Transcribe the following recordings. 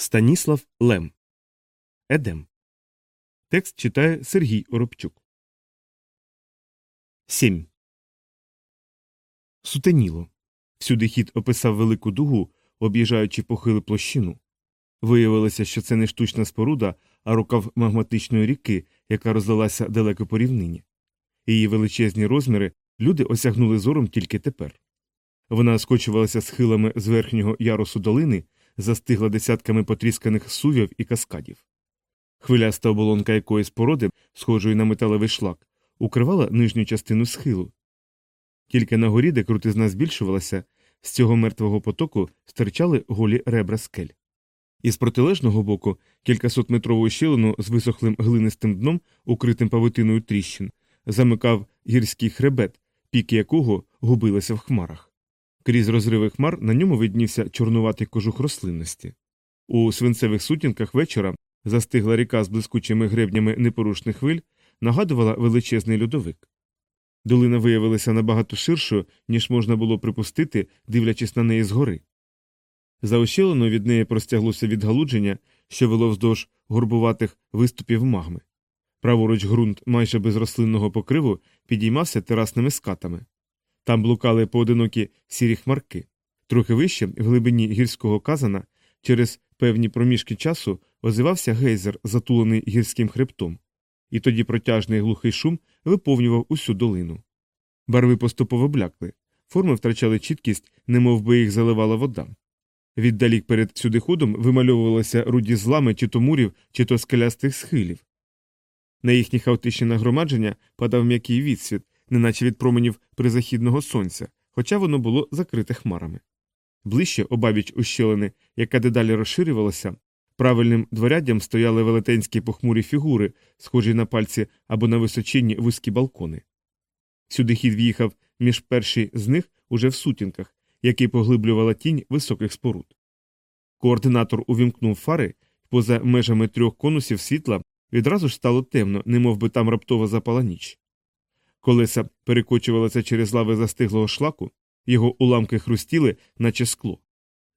Станіслав Лем. Едем. Текст читає Сергій Оробчук. 7. Сутеніло. Всюди хід описав велику дугу, об'їжджаючи похилу площину. Виявилося, що це не штучна споруда, а рукав магматичної ріки, яка розлилася далеко по рівнині. Її величезні розміри люди осягнули зором тільки тепер. Вона скочувалася схилами з верхнього ярусу долини застигла десятками потрісканих сувів і каскадів. Хвиляста оболонка якоїсь породи, схожої на металевий шлак, укривала нижню частину схилу. Тільки на горі, де крутизна збільшувалася, з цього мертвого потоку стирчали голі ребра скель. Із протилежного боку кількасотметрову щілину з висохлим глинистим дном, укритим павутиною тріщин, замикав гірський хребет, піки якого губилися в хмарах. Крізь розриви хмар на ньому виднівся чорнуватий кожух рослинності. У свинцевих сутінках вечора застигла ріка з блискучими гребнями непорушних хвиль, нагадувала величезний льодовик. Долина виявилася набагато ширшою, ніж можна було припустити, дивлячись на неї згори. Заощелено від неї простяглося відгалудження, що вело вздовж горбуватих виступів магми. Праворуч ґрунт майже без рослинного покриву підіймався терасними скатами. Там блукали поодинокі сірі хмарки. Трохи вище, в глибині гірського казана, через певні проміжки часу озивався гейзер, затулений гірським хребтом, і тоді протяжний глухий шум виповнював усю долину. Барви поступово блякли, форми втрачали чіткість, немов би їх заливала вода. Віддалік перед сюдиходом вимальовувалися руді злами чи то мурів, чи то скелястих схилів. На їхні хаотичні нагромадження падав м'який відсвіт, неначе від променів призахідного сонця, хоча воно було закрите хмарами. Ближче, обабіч ущелини, яка дедалі розширювалася, правильним дворяддям стояли велетенські похмурі фігури, схожі на пальці або на височинні вузькі балкони. Сюди хід в'їхав між перші з них уже в сутінках, які поглиблювала тінь високих споруд. Координатор увімкнув фари, поза межами трьох конусів світла відразу ж стало темно, немов би там раптово запала ніч. Колеса перекочувалися через лави застиглого шлаку, його уламки хрустіли, наче скло.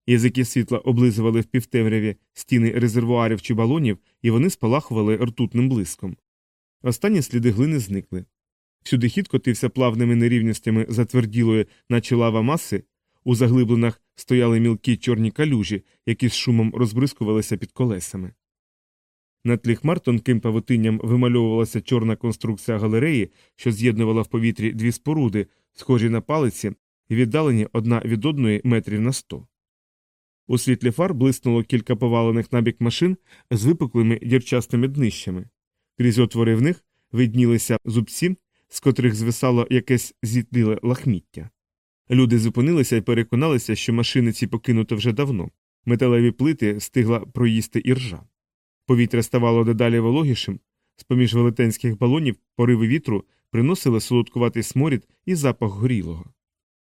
Язики світла облизували в півтемряві стіни резервуарів чи балонів, і вони спалахували ртутним блиском. Останні сліди глини зникли. Всюди хід котився плавними нерівностями затверділої, наче лава маси, у заглибленах стояли мілкі чорні калюжі, які з шумом розбризкувалися під колесами. На тлі хмар тонким павутинням вимальовувалася чорна конструкція галереї, що з'єднувала в повітрі дві споруди, схожі на палиці, і віддалені одна від одної метрів на сто. У світлі фар блиснуло кілька повалених набік машин з випуклими дірчастими днищами. Крізь отвори в них виднілися зубці, з котрих звисало якесь зітліле лахміття. Люди зупинилися і переконалися, що машини ці покинуто вже давно. Металеві плити стигла проїсти іржа. Повітря ставало дедалі вологішим, з поміж велетенських балонів пориви вітру приносили солодкуватий сморід і запах горілого.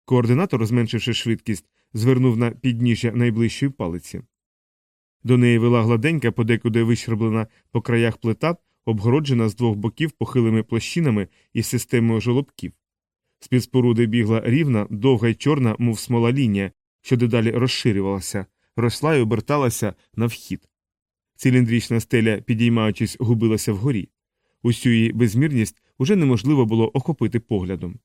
Координатор, зменшивши швидкість, звернув на підніжжя найближчої палиці. До неї вела гладенька, подекуди вищерблена по краях плита, обгороджена з двох боків похилими площинами і системою жолобків. З під споруди бігла рівна, довга й чорна, мов смола лінія, що дедалі розширювалася, росла й оберталася на вхід. Циліндрічна стеля, підіймаючись, губилася вгорі. Усю її безмірність уже неможливо було охопити поглядом.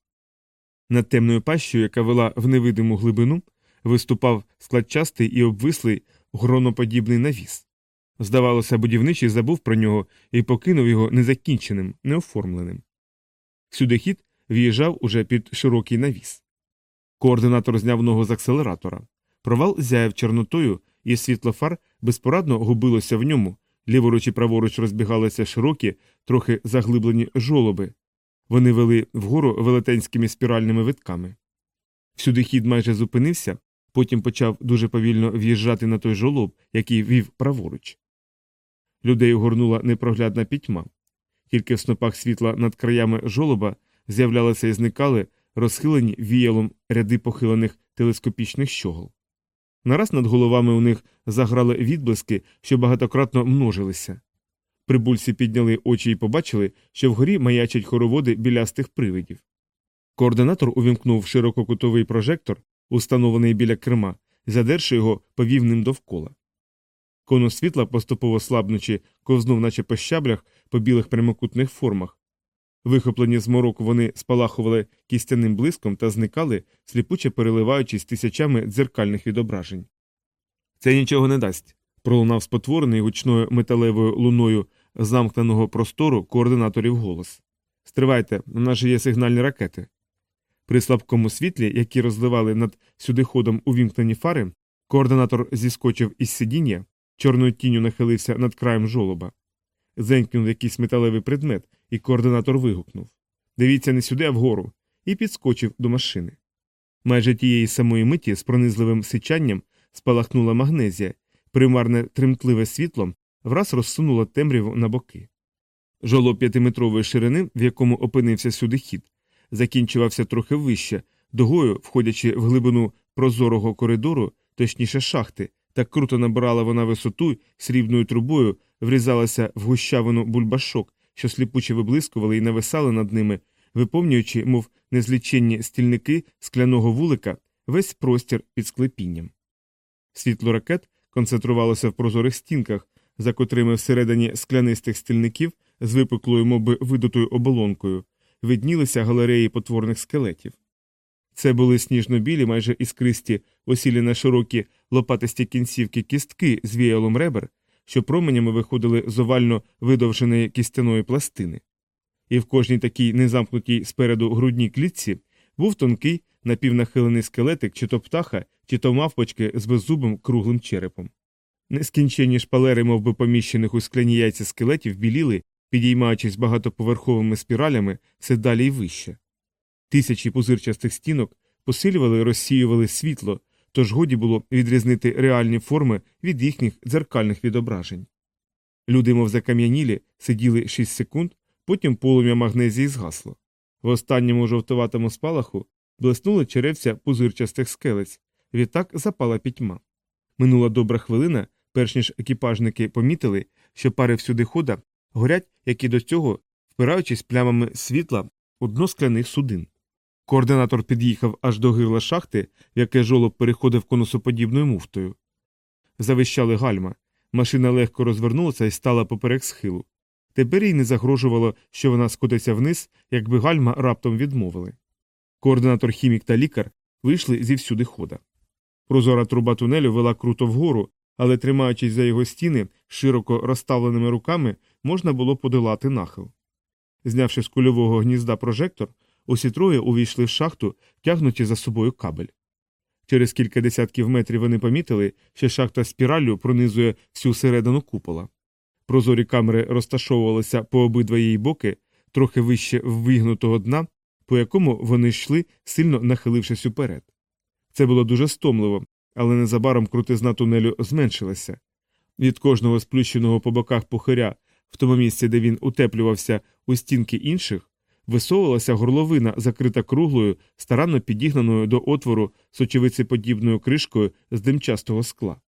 Над темною пащою, яка вела в невидиму глибину, виступав складчастий і обвислий гроноподібний навіс. Здавалося, будівничий забув про нього і покинув його незакінченим, неоформленим. Сюди хід в'їжджав уже під широкий навіс. Координатор зняв ногу з акселератора. Провал зяяв чорнотою, і світло фар безпорадно губилося в ньому, ліворуч і праворуч розбігалися широкі, трохи заглиблені жолоби. Вони вели вгору велетенськими спіральними витками. Всюди хід майже зупинився, потім почав дуже повільно в'їжджати на той жолоб, який вів праворуч. Людей огорнула непроглядна пітьма. Тільки в снопах світла над краями жолоба з'являлися і зникали розхилені віялом ряди похилених телескопічних щогол. Нараз над головами у них заграли відблиски, що багатократно множилися. Прибульці підняли очі і побачили, що вгорі маячать хороводи білястих привидів. Координатор увімкнув ширококутовий прожектор, установлений біля керма, задерши його, повів ним довкола. Конус світла, поступово слабнучи, ковзнув, наче по щаблях, по білих прямокутних формах. Вихоплені з мороку вони спалахували кістяним блиском та зникали, сліпуче переливаючись тисячами дзеркальних відображень. Це нічого не дасть. пролунав спотворений гучною металевою луною замкненого простору координаторів голос. Стривайте, у нас же є сигнальні ракети. При слабкому світлі, які розливали над сюдиходом увімкнені фари, координатор зіскочив із сидіння, чорною тінню нахилився над краєм жолоба. Зенькнув якийсь металевий предмет, і координатор вигукнув Дивіться не сюди, а вгору, і підскочив до машини. Майже тієї самої миті з пронизливим сичанням спалахнула магнезія, примарне тремтливе світло враз розсунуло темряву на боки. Жолоб п'ятиметрової ширини, в якому опинився сюди хід, закінчувався трохи вище, догою, входячи в глибину прозорого коридору, точніше шахти, так круто набирала вона висоту срібною трубою врізалася в гущавину бульбашок, що сліпуче виблискували і нависали над ними, виповнюючи, мов незліченні стільники скляного вулика, весь простір під склепінням. Світло ракет концентрувалося в прозорих стінках, за котрими всередині склянистих стільників з випуклою моби видутою оболонкою, виднілися галереї потворних скелетів. Це були сніжно-білі, майже іскристі, осілі на широкі лопатисті кінцівки кістки з віялом ребер, що променями виходили з овально видовженої кістяної пластини. І в кожній такій незамкнутій спереду грудній клітці був тонкий напівнахилений скелетик чи то птаха, чи то мавпочки з беззубим круглим черепом. Нескінченні шпалери, мов би поміщених у скляні яйця скелетів, біліли, підіймаючись багатоповерховими спіралями все далі й вище. Тисячі пузирчастих стінок посилювали і розсіювали світло, тож годі було відрізнити реальні форми від їхніх дзеркальних відображень. Люди, мов закам'янілі, сиділи 6 секунд, потім полум'я магнезії згасло. В останньому жовтуватому спалаху блиснули черевця пузирчастих скелець, відтак запала пітьма. Минула добра хвилина, перш ніж екіпажники помітили, що пари всюди хода горять, як і до цього, впираючись плямами світла у дно скляних судин. Координатор під'їхав аж до гирла шахти, в яке жолоб переходив конусоподібною муфтою. Завищали гальма. Машина легко розвернулася і стала поперек схилу. Тепер їй не загрожувало, що вона скотиться вниз, якби гальма раптом відмовили. Координатор хімік та лікар вийшли зівсюди хода. Прозора труба тунелю вела круто вгору, але, тримаючись за його стіни широко розставленими руками, можна було подолати нахил. Знявши з кульового гнізда прожектор, усі троє увійшли в шахту, тягнучи за собою кабель. Через кілька десятків метрів вони помітили, що шахта спіраллю пронизує всю середину купола. Прозорі камери розташовувалися по обидва її боки, трохи вище вигнутого дна, по якому вони йшли, сильно нахилившись уперед. Це було дуже стомливо, але незабаром крутизна тунелю зменшилася. Від кожного сплющеного по боках пухиря, в тому місці, де він утеплювався у стінки інших, висовувалася горловина, закрита круглою, старанно підігнаною до отвору сочевицеподібною кришкою з димчастого скла.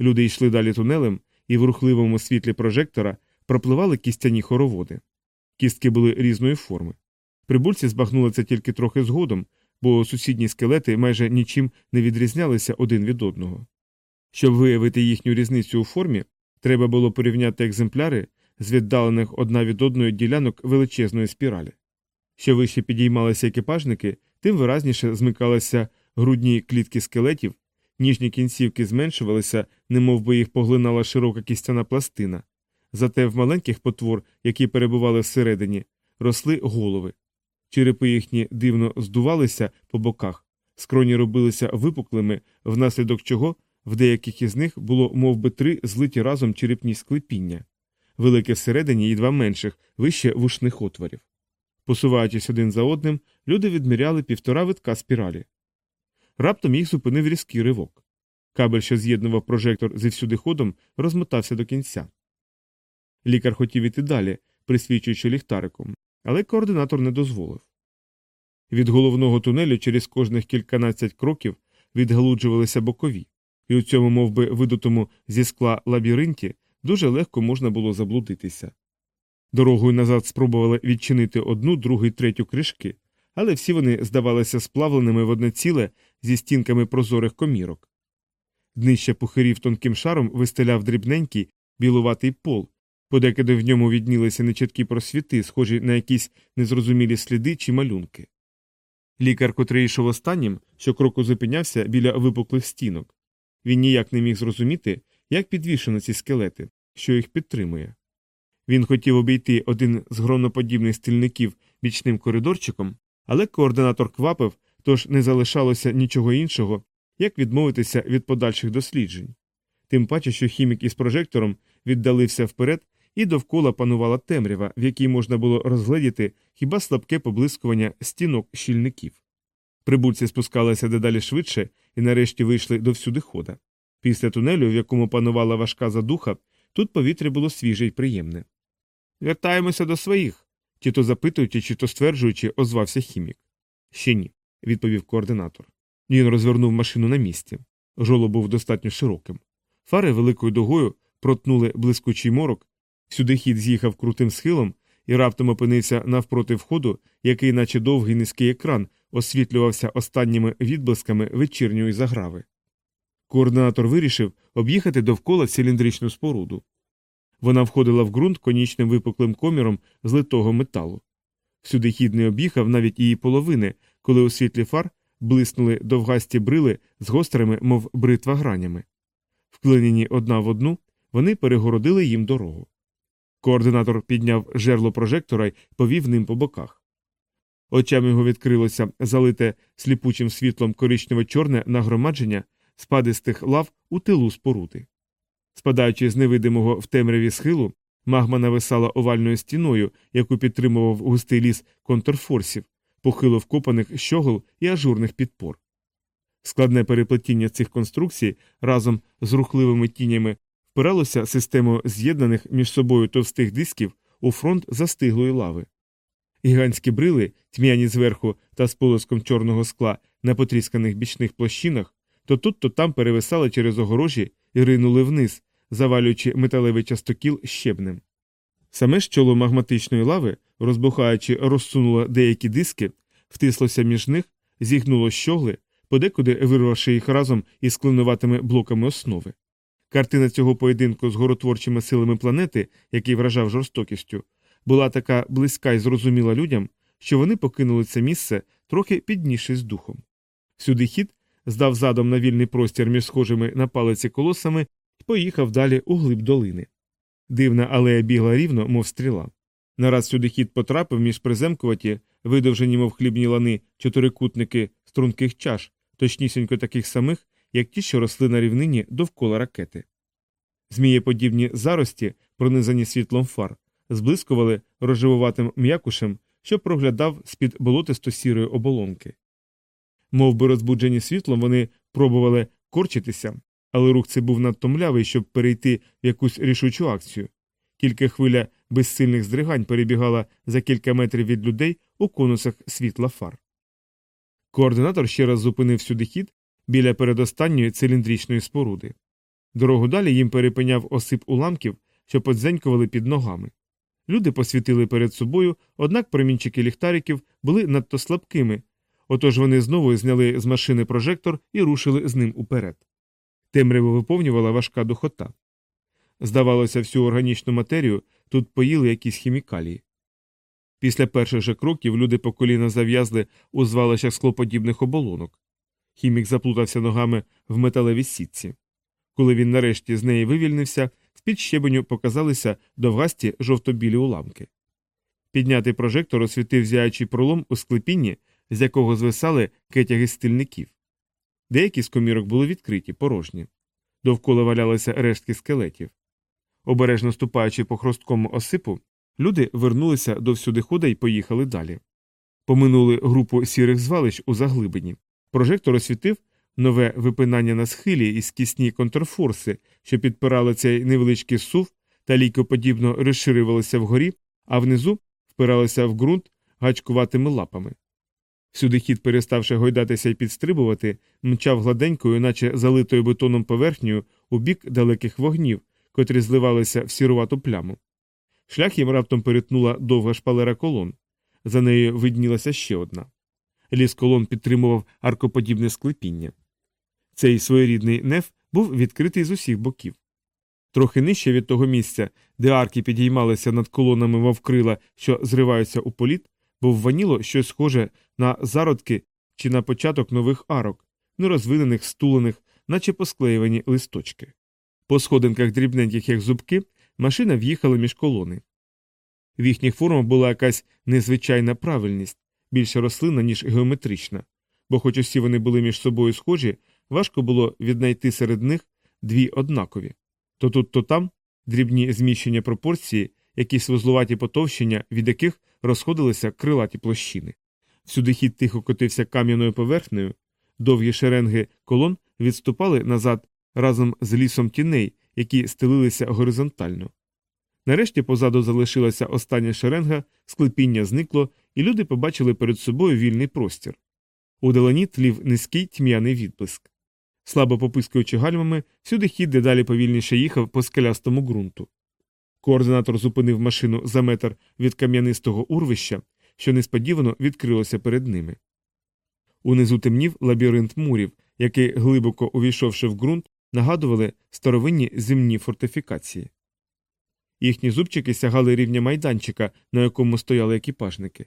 Люди йшли далі тунелем, і в рухливому світлі прожектора пропливали кістяні хороводи. Кістки були різної форми. Прибульці збагнули це тільки трохи згодом, бо сусідні скелети майже нічим не відрізнялися один від одного. Щоб виявити їхню різницю у формі, треба було порівняти екземпляри з віддалених одна від одної ділянок величезної спіралі. Що вище підіймалися екіпажники, тим виразніше змикалися грудні клітки скелетів, ніжні кінцівки зменшувалися, немов би їх поглинала широка кістяна пластина. Зате в маленьких потвор, які перебували всередині, росли голови. Черепи їхні дивно здувалися по боках, скроні робилися випуклими, внаслідок чого в деяких із них було мов би, три злиті разом черепні склепіння, велике всередині і два менших, вище вушних отворів. Посуваючись один за одним, люди відміряли півтора витка спіралі. Раптом їх зупинив різкий ривок. Кабель, що з'єднував прожектор зі всюди ходом, розмотався до кінця. Лікар хотів іти далі, присвічуючи ліхтариком, але координатор не дозволив. Від головного тунелю через кожних кільканадцять кроків відгалуджувалися бокові, і у цьому мов би, видутому зі скла лабіринті дуже легко можна було заблудитися. Дорогою назад спробували відчинити одну, другу і третю кришки, але всі вони здавалися сплавленими в одне ціле зі стінками прозорих комірок. Днище пухирів тонким шаром вистеляв дрібненький білуватий пол, подекуди в ньому віднілися нечіткі просвіти, схожі на якісь незрозумілі сліди чи малюнки. Лікар, котрий йшов останнім, щокроку зупинявся біля випуклих стінок. Він ніяк не міг зрозуміти, як підвішено ці скелети, що їх підтримує. Він хотів обійти один з гроноподібних стільників бічним коридорчиком, але координатор квапив, тож не залишалося нічого іншого, як відмовитися від подальших досліджень. Тим паче, що хімік із прожектором віддалився вперед, і довкола панувала темрява, в якій можна було розгледіти хіба слабке поблискування стінок щільників. Прибульці спускалися дедалі швидше і нарешті вийшли до всюдихода. Після тунелю, в якому панувала важка задуха, тут повітря було свіже й приємне. Вертаємося до своїх, чи то запитуючи, чи то стверджуючи, озвався хімік. Ще ні, відповів координатор. Він розвернув машину на місці. Жоло був достатньо широким. Фари великою дугою протнули блискучий морок, всюди хід з'їхав крутим схилом і раптом опинився навпроти входу, який, наче довгий низький екран, освітлювався останніми відблисками вечірньої заграви. Координатор вирішив об'їхати довкола циліндричну споруду. Вона входила в ґрунт конічним випуклим коміром з литого металу. Всюди хід не об'їхав навіть її половини, коли у світлі фар блиснули довгасті брили з гострими, мов бритва гранями. Вклинені одна в одну, вони перегородили їм дорогу. Координатор підняв жерло прожектора й повів ним по боках. Очам його відкрилося залите сліпучим світлом коричнево-чорне нагромадження спадистих лав у тилу споруди. Спадаючи з невидимого в темряві схилу, магма нависала овальною стіною, яку підтримував густий ліс контрфорсів, похило вкопаних щогол і ажурних підпор. Складне переплетіння цих конструкцій разом з рухливими тінями впиралося системою з'єднаних між собою товстих дисків у фронт застиглої лави. Гігантські брили, тьмяні зверху та з полоском чорного скла на потрісканих бічних площинах, то тут, то там перевисали через огорожі і ринули вниз, завалюючи металевий частокіл щебнем. Саме ж чоло магматичної лави, розбухаючи, розсунуло деякі диски, втислося між них, зігнуло щогли, подекуди вирвавши їх разом із клинуватими блоками основи. Картина цього поєдинку з горотворчими силами планети, який вражав жорстокістю, була така близька і зрозуміла людям, що вони покинули це місце, трохи піднісшись духом. Всюди хід здав задом на вільний простір між схожими на палиці колосами і поїхав далі у глиб долини. Дивна алея бігла рівно, мов стріла. Нараз сюди хід потрапив між приземкуваті, видовжені, мов хлібні лани, чотирикутники струнких чаш, точнісінько таких самих, як ті, що росли на рівнині довкола ракети. Змієподібні зарості, пронизані світлом фар, зблискували розживуватим м'якушем, що проглядав з-під болотисто сірої оболонки. Мов би розбуджені світлом, вони пробували корчитися, але рух цей був надто млявий, щоб перейти в якусь рішучу акцію. Тільки хвиля безсильних здригань перебігала за кілька метрів від людей у конусах світла фар. Координатор ще раз зупинив сюди хід біля передостанньої циліндричної споруди. Дорогу далі їм перепиняв осип уламків, що подзенькували під ногами. Люди посвітили перед собою, однак промінчики ліхтариків були надто слабкими, отож вони знову зняли з машини прожектор і рушили з ним уперед. Темряву виповнювала важка духота. Здавалося, всю органічну матерію тут поїли якісь хімікалії. Після перших же кроків люди по коліна зав'язли у звалищах склоподібних оболонок. Хімік заплутався ногами в металевій сітці. Коли він нарешті з неї вивільнився, з під щебеню показалися довгасті жовто-білі уламки. Піднятий прожектор освітив зяючий пролом у склепінні, з якого звисали кетяги стільників. Деякі з комірок були відкриті, порожні. Довкола валялися рештки скелетів. Обережно ступаючи по хросткому осипу, люди вернулися до всюдихода і поїхали далі. Поминули групу сірих звалищ у заглибині. Прожектор освітив нове випинання на схилі і скісні контрфорси, що підпирали цей невеличкий сув та лійкоподібно розширювалися вгорі, а внизу впиралися в ґрунт гачкуватими лапами. Сюди хід, переставши гойдатися і підстрибувати, мчав гладенькою, наче залитою бетоном поверхнею, у бік далеких вогнів, котрі зливалися в сірувату пляму. Шлях їм раптом перетнула довга шпалера колон. За нею виднілася ще одна. Ліс колон підтримував аркоподібне склепіння. Цей своєрідний неф був відкритий з усіх боків. Трохи нижче від того місця, де арки підіймалися над колонами вовкрила, що зриваються у політ, ваніло щось схоже на зародки чи на початок нових арок, нерозвинених, стулених, наче посклеювані листочки. По сходинках дрібненьких, як зубки, машина в'їхала між колони. В їхніх формах була якась незвичайна правильність, більше рослинна, ніж геометрична, бо, хоч усі вони були між собою схожі, важко було віднайти серед них дві однакові. То тут, то там дрібні зміщення пропорції, якісь вузлуваті потовщення, від яких розходилися крилаті площини. Всюди хід тихо котився кам'яною поверхнею, довгі шеренги колон відступали назад разом з лісом тіней, які стелилися горизонтально. Нарешті позаду залишилася остання шеренга, склепіння зникло, і люди побачили перед собою вільний простір. У далині тлів низький тьмяний відблиск. Слабо попискуючи гальмами, всюди хід дедалі повільніше їхав по скелястому ґрунту. Координатор зупинив машину за метр від кам'янистого урвища, що несподівано відкрилося перед ними. Унизу темнів лабіринт мурів, які, глибоко увійшовши в ґрунт, нагадували старовинні земні фортифікації. Їхні зубчики сягали рівня майданчика, на якому стояли екіпажники.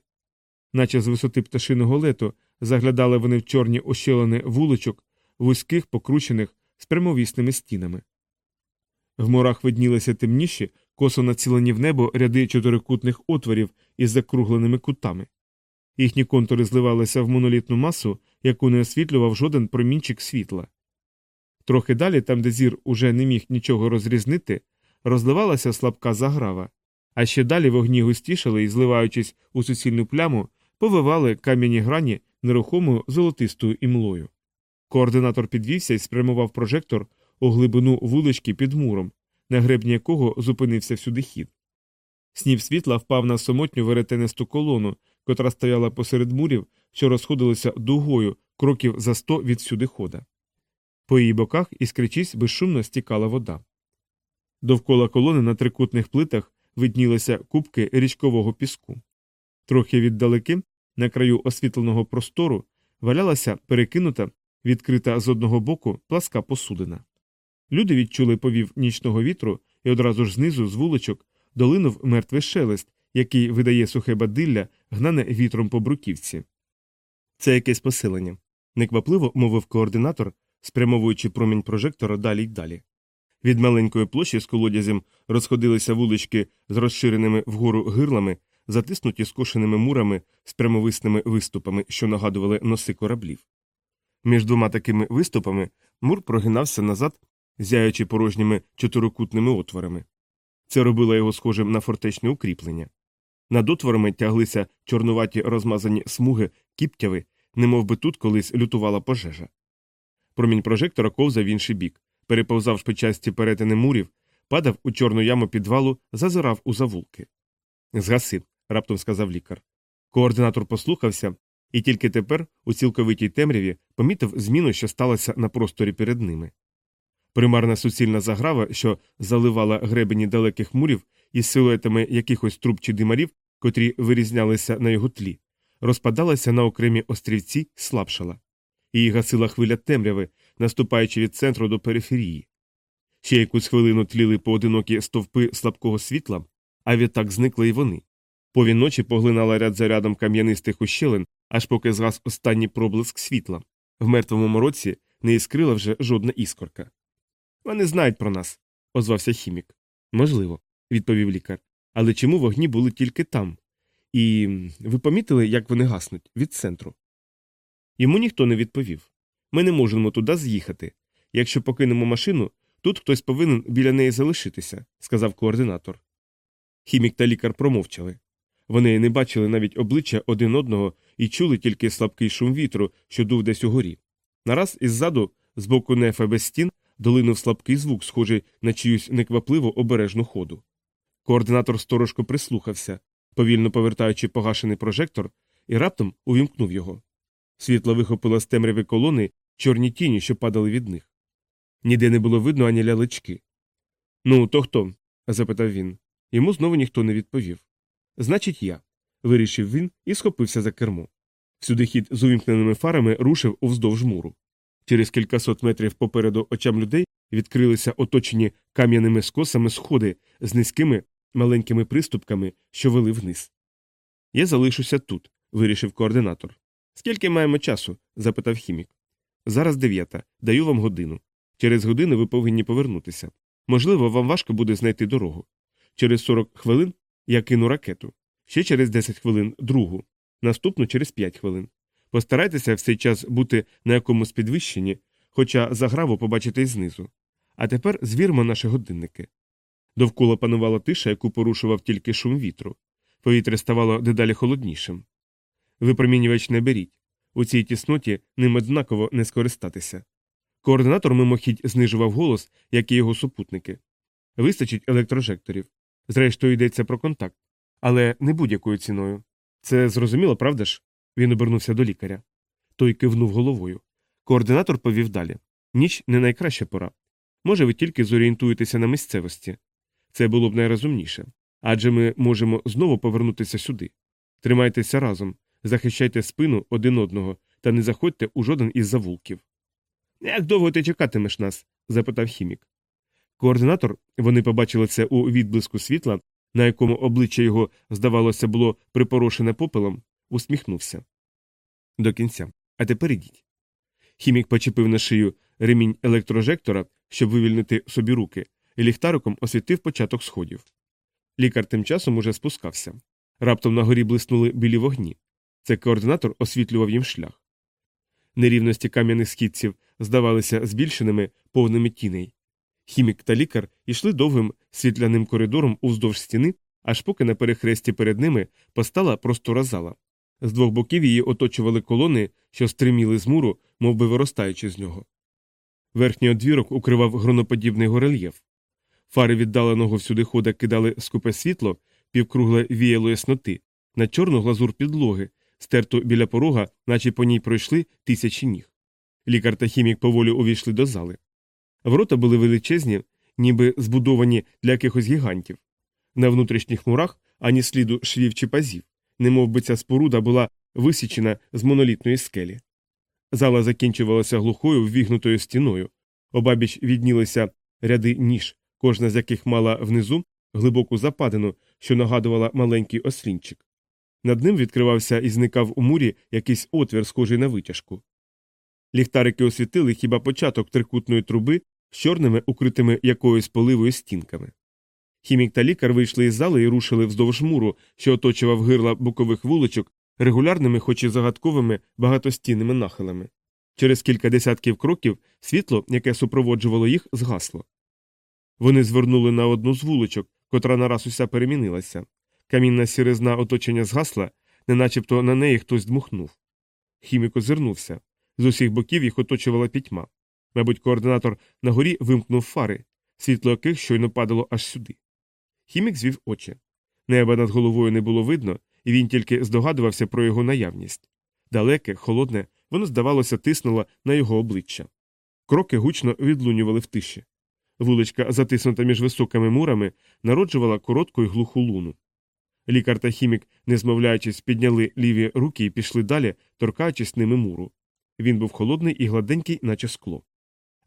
Наче з висоти пташиного лету заглядали вони в чорні ощелини вуличок, вузьких, покручених з прямовісними стінами. В морах виднілися темніші, косо націлені в небо ряди чотирикутних отворів із закругленими кутами. Їхні контури зливалися в монолітну масу, яку не освітлював жоден промінчик світла. Трохи далі, там, де зір уже не міг нічого розрізнити, розливалася слабка заграва, а ще далі вогні густішали і, зливаючись у суцільну пляму, повивали кам'яні грані нерухомою золотистою імлою. Координатор підвівся і спрямував прожектор у глибину вулички під муром, на гребні якого зупинився всюди хід. Снів світла впав на самотню веретенисту колону, котра стояла посеред мурів, що розходилися дугою кроків за сто від сюди хода. По її боках іскричись безшумно стікала вода. Довкола колони на трикутних плитах виднілися кубки річкового піску. Трохи віддалеки, на краю освітленого простору, валялася перекинута, відкрита з одного боку пласка посудина. Люди відчули повів нічного вітру, і одразу ж знизу, з вуличок, долинув мертвий шелест, який видає сухе бадилля, гнане вітром по бруківці. Це якесь посилення, неквапливо мовив координатор, спрямовуючи промінь прожектора далі й далі. Від маленької площі з колодязем розходилися вулички з розширеними вгору гирлами, затиснуті скошеними мурами з прямовисними виступами, що нагадували носи кораблів. Між двома такими виступами мур прогинався назад, зяючи порожніми чотирикутними отворами. Це робило його схожим на фортечне укріплення. Над отворами тяглися чорнуваті розмазані смуги кіптяви, немов би тут колись лютувала пожежа. Промінь прожектора ковзав в інший бік, переповзав шпичасті перетини мурів, падав у чорну яму підвалу, зазирав у завулки. Згаси, раптом сказав лікар. Координатор послухався, і тільки тепер, у цілковитій темряві, помітив зміну, що сталося на просторі перед ними. Примарна суцільна заграва, що заливала гребені далеких мурів із силуетами якихось труб чи димарів, котрі вирізнялися на його тлі, розпадалася на окремі острівці, слабшала. Її гасила хвиля темряви, наступаючи від центру до периферії. Ще якусь хвилину тліли поодинокі стовпи слабкого світла, а відтак зникли й вони. Повін ночі поглинала ряд за рядом кам'янистих ущелин, аж поки згас останній проблиск світла. В мертвому мороці не іскрила вже жодна іскорка. Вони знають про нас, озвався хімік. Можливо, відповів лікар. Але чому вогні були тільки там? І ви помітили, як вони гаснуть від центру? Йому ніхто не відповів. Ми не можемо туди з'їхати. Якщо покинемо машину, тут хтось повинен біля неї залишитися, сказав координатор. Хімік та лікар промовчали. Вони не бачили навіть обличчя один одного і чули тільки слабкий шум вітру, що дув десь угорі. Нараз іззаду, з боку нефа без долинув слабкий звук, схожий на чиюсь неквапливо обережну ходу. Координатор сторожко прислухався, повільно повертаючи погашений прожектор, і раптом увімкнув його. Світло вихопило з темряви колони чорні тіні, що падали від них. Ніде не було видно ані лялечки. Ну, то хто? запитав він. Йому знову ніхто не відповів. Значить, я. вирішив він і схопився за кермо. Всюди хід з увімкненими фарами рушив уздовж муру. Через кількасот метрів попереду очам людей відкрилися оточені кам'яними скосами сходи з низькими маленькими приступками, що вели вниз. Я залишуся тут, вирішив координатор. Скільки маємо часу? запитав хімік. Зараз дев'ята, даю вам годину. Через годину ви повинні повернутися. Можливо, вам важко буде знайти дорогу. Через 40 хвилин я кину ракету, ще через 10 хвилин другу, наступну через 5 хвилин. Постарайтеся в цей час бути на якомусь підвищенні, хоча заграву побачите знизу. А тепер звірмо наші годинники. Довкола панувала тиша, яку порушував тільки шум вітру. Повітря ставало дедалі холоднішим. Випромінювач не беріть. У цій тісноті ним однаково не скористатися. Координатор мимохідь знижував голос, як і його супутники. Вистачить електрожекторів. Зрештою йдеться про контакт. Але не будь-якою ціною. Це зрозуміло, правда ж? Він обернувся до лікаря. Той кивнув головою. Координатор повів далі. Ніч не найкраща пора. Може, ви тільки зорієнтуєтеся на місцевості. Це було б найрозумніше. Адже ми можемо знову повернутися сюди. Тримайтеся разом, захищайте спину один одного та не заходьте у жоден із завулків. Як довго ти чекатимеш нас? запитав хімік. Координатор, вони побачили це у відблиску світла, на якому обличчя його, здавалося, було припорошене попелом, усміхнувся. До кінця. А тепер ідіть. Хімік почепив на шию ремінь електрожектора, щоб вивільнити собі руки, і ліхтариком освітив початок сходів. Лікар тим часом уже спускався. Раптом на горі блиснули білі вогні. Це координатор освітлював їм шлях. Нерівності кам'яних східців здавалися збільшеними, повними тіней. Хімік та лікар йшли довгим світляним коридором уздовж стіни, аж поки на перехресті перед ними постала простора зала. З двох боків її оточували колони, що стриміли з муру, мов би виростаючи з нього. Верхній одвірок укривав гроноподібний горельєф. Фари віддаленого всюди хода кидали скупе світло, півкругле віяло ясноти, на чорну глазур підлоги, стерту біля порога, наче по ній пройшли тисячі ніг. Лікар та хімік поволі увійшли до зали. Ворота були величезні, ніби збудовані для якихось гігантів. На внутрішніх мурах ані сліду швів чи пазів, немов би ця споруда була висічена з монолітної скелі. Зала закінчувалася глухою ввігнутою стіною, обабіч віднілися ряди ніж, кожна з яких мала внизу глибоку западину, що нагадувала маленький ослінчик. Над ним відкривався і зникав у мурі якийсь отвір, схожий на витяжку. Ліхтарики освітили хіба початок трикутної труби з чорними, укритими якоюсь поливою стінками. Хімік та лікар вийшли із зали і рушили вздовж муру, що оточував гирла бокових вуличок, регулярними, хоч і загадковими багатостінними нахилами. Через кілька десятків кроків світло, яке супроводжувало їх, згасло. Вони звернули на одну з вуличок, котра нараз уся перемінилася. Камінна сіризна оточення згасла, неначебто на неї хтось дмухнув. Хімік озирнувся. З усіх боків їх оточувала пітьма. Мабуть, координатор на горі вимкнув фари, світло яких щойно падало аж сюди. Хімік звів очі. Неба над головою не було видно, і він тільки здогадувався про його наявність. Далеке, холодне, воно, здавалося, тиснуло на його обличчя. Кроки гучно відлунювали в тиші. Вуличка, затиснута між високими мурами, народжувала коротку й глуху луну. Лікар та хімік, не змовляючись, підняли ліві руки і пішли далі, торкаючись ними муру. Він був холодний і гладенький, наче скло.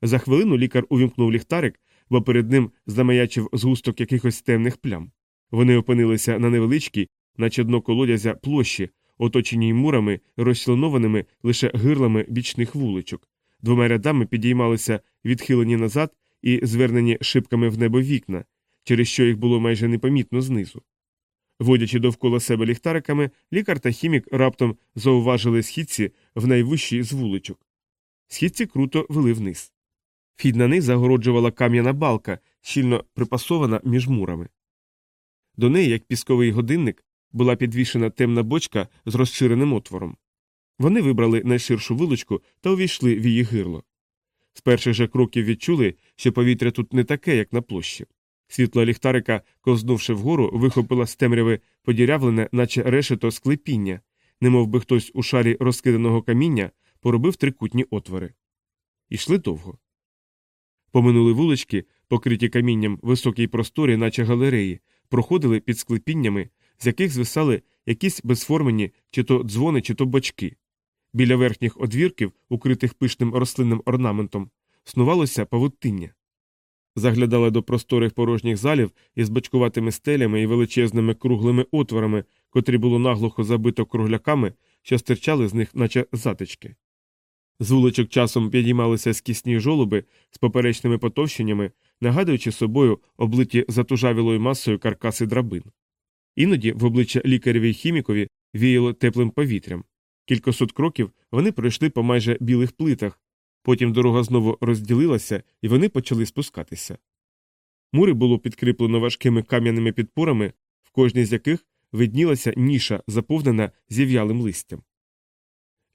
За хвилину лікар увімкнув ліхтарик, бо перед ним замаячив згусток якихось темних плям. Вони опинилися на невеличкій, наче дно колодязя площі, оточеній мурами, розчленованими лише гирлами бічних вуличок. Двома рядами підіймалися відхилені назад і звернені шибками в небо вікна, через що їх було майже непомітно знизу. Водячи довкола себе ліхтариками, лікар та хімік раптом зауважили східці в найвищій з вуличок. Східці круто вели вниз. Фід на них загороджувала кам'яна балка, щільно припасована між мурами. До неї, як пісковий годинник, була підвішена темна бочка з розширеним отвором. Вони вибрали найширшу вуличку та увійшли в її гирло. З перших же кроків відчули, що повітря тут не таке, як на площі. Світло ліхтарика, кознувши вгору, вихопило з темряви подірявлене, наче решето склепіння, немов би хтось у шарі розкиданого каміння поробив трикутні отвори. Ішли довго. Поминули вулички, покриті камінням високі й просторі, наче галереї, проходили під склепіннями, з яких звисали якісь безформені чи то дзвони, чи то бочки. Біля верхніх одвірків, укритих пишним рослинним орнаментом, снувалося павутиння. заглядали до просторих порожніх залів із бачкуватими стелями і величезними круглими отворами, котрі було наглухо забито кругляками, що стирчали з них, наче затички. З вуличок часом підіймалися скісні жолуби з поперечними потовщеннями, нагадуючи собою облиті затужавілою масою каркаси драбин. Іноді в обличчя лікареві й хімікові віяло теплим повітрям. Кількасот кроків вони пройшли по майже білих плитах, потім дорога знову розділилася, і вони почали спускатися. Мури було підкріплено важкими кам'яними підпорами, в кожній з яких виднілася ніша, заповнена зів'ялим листям.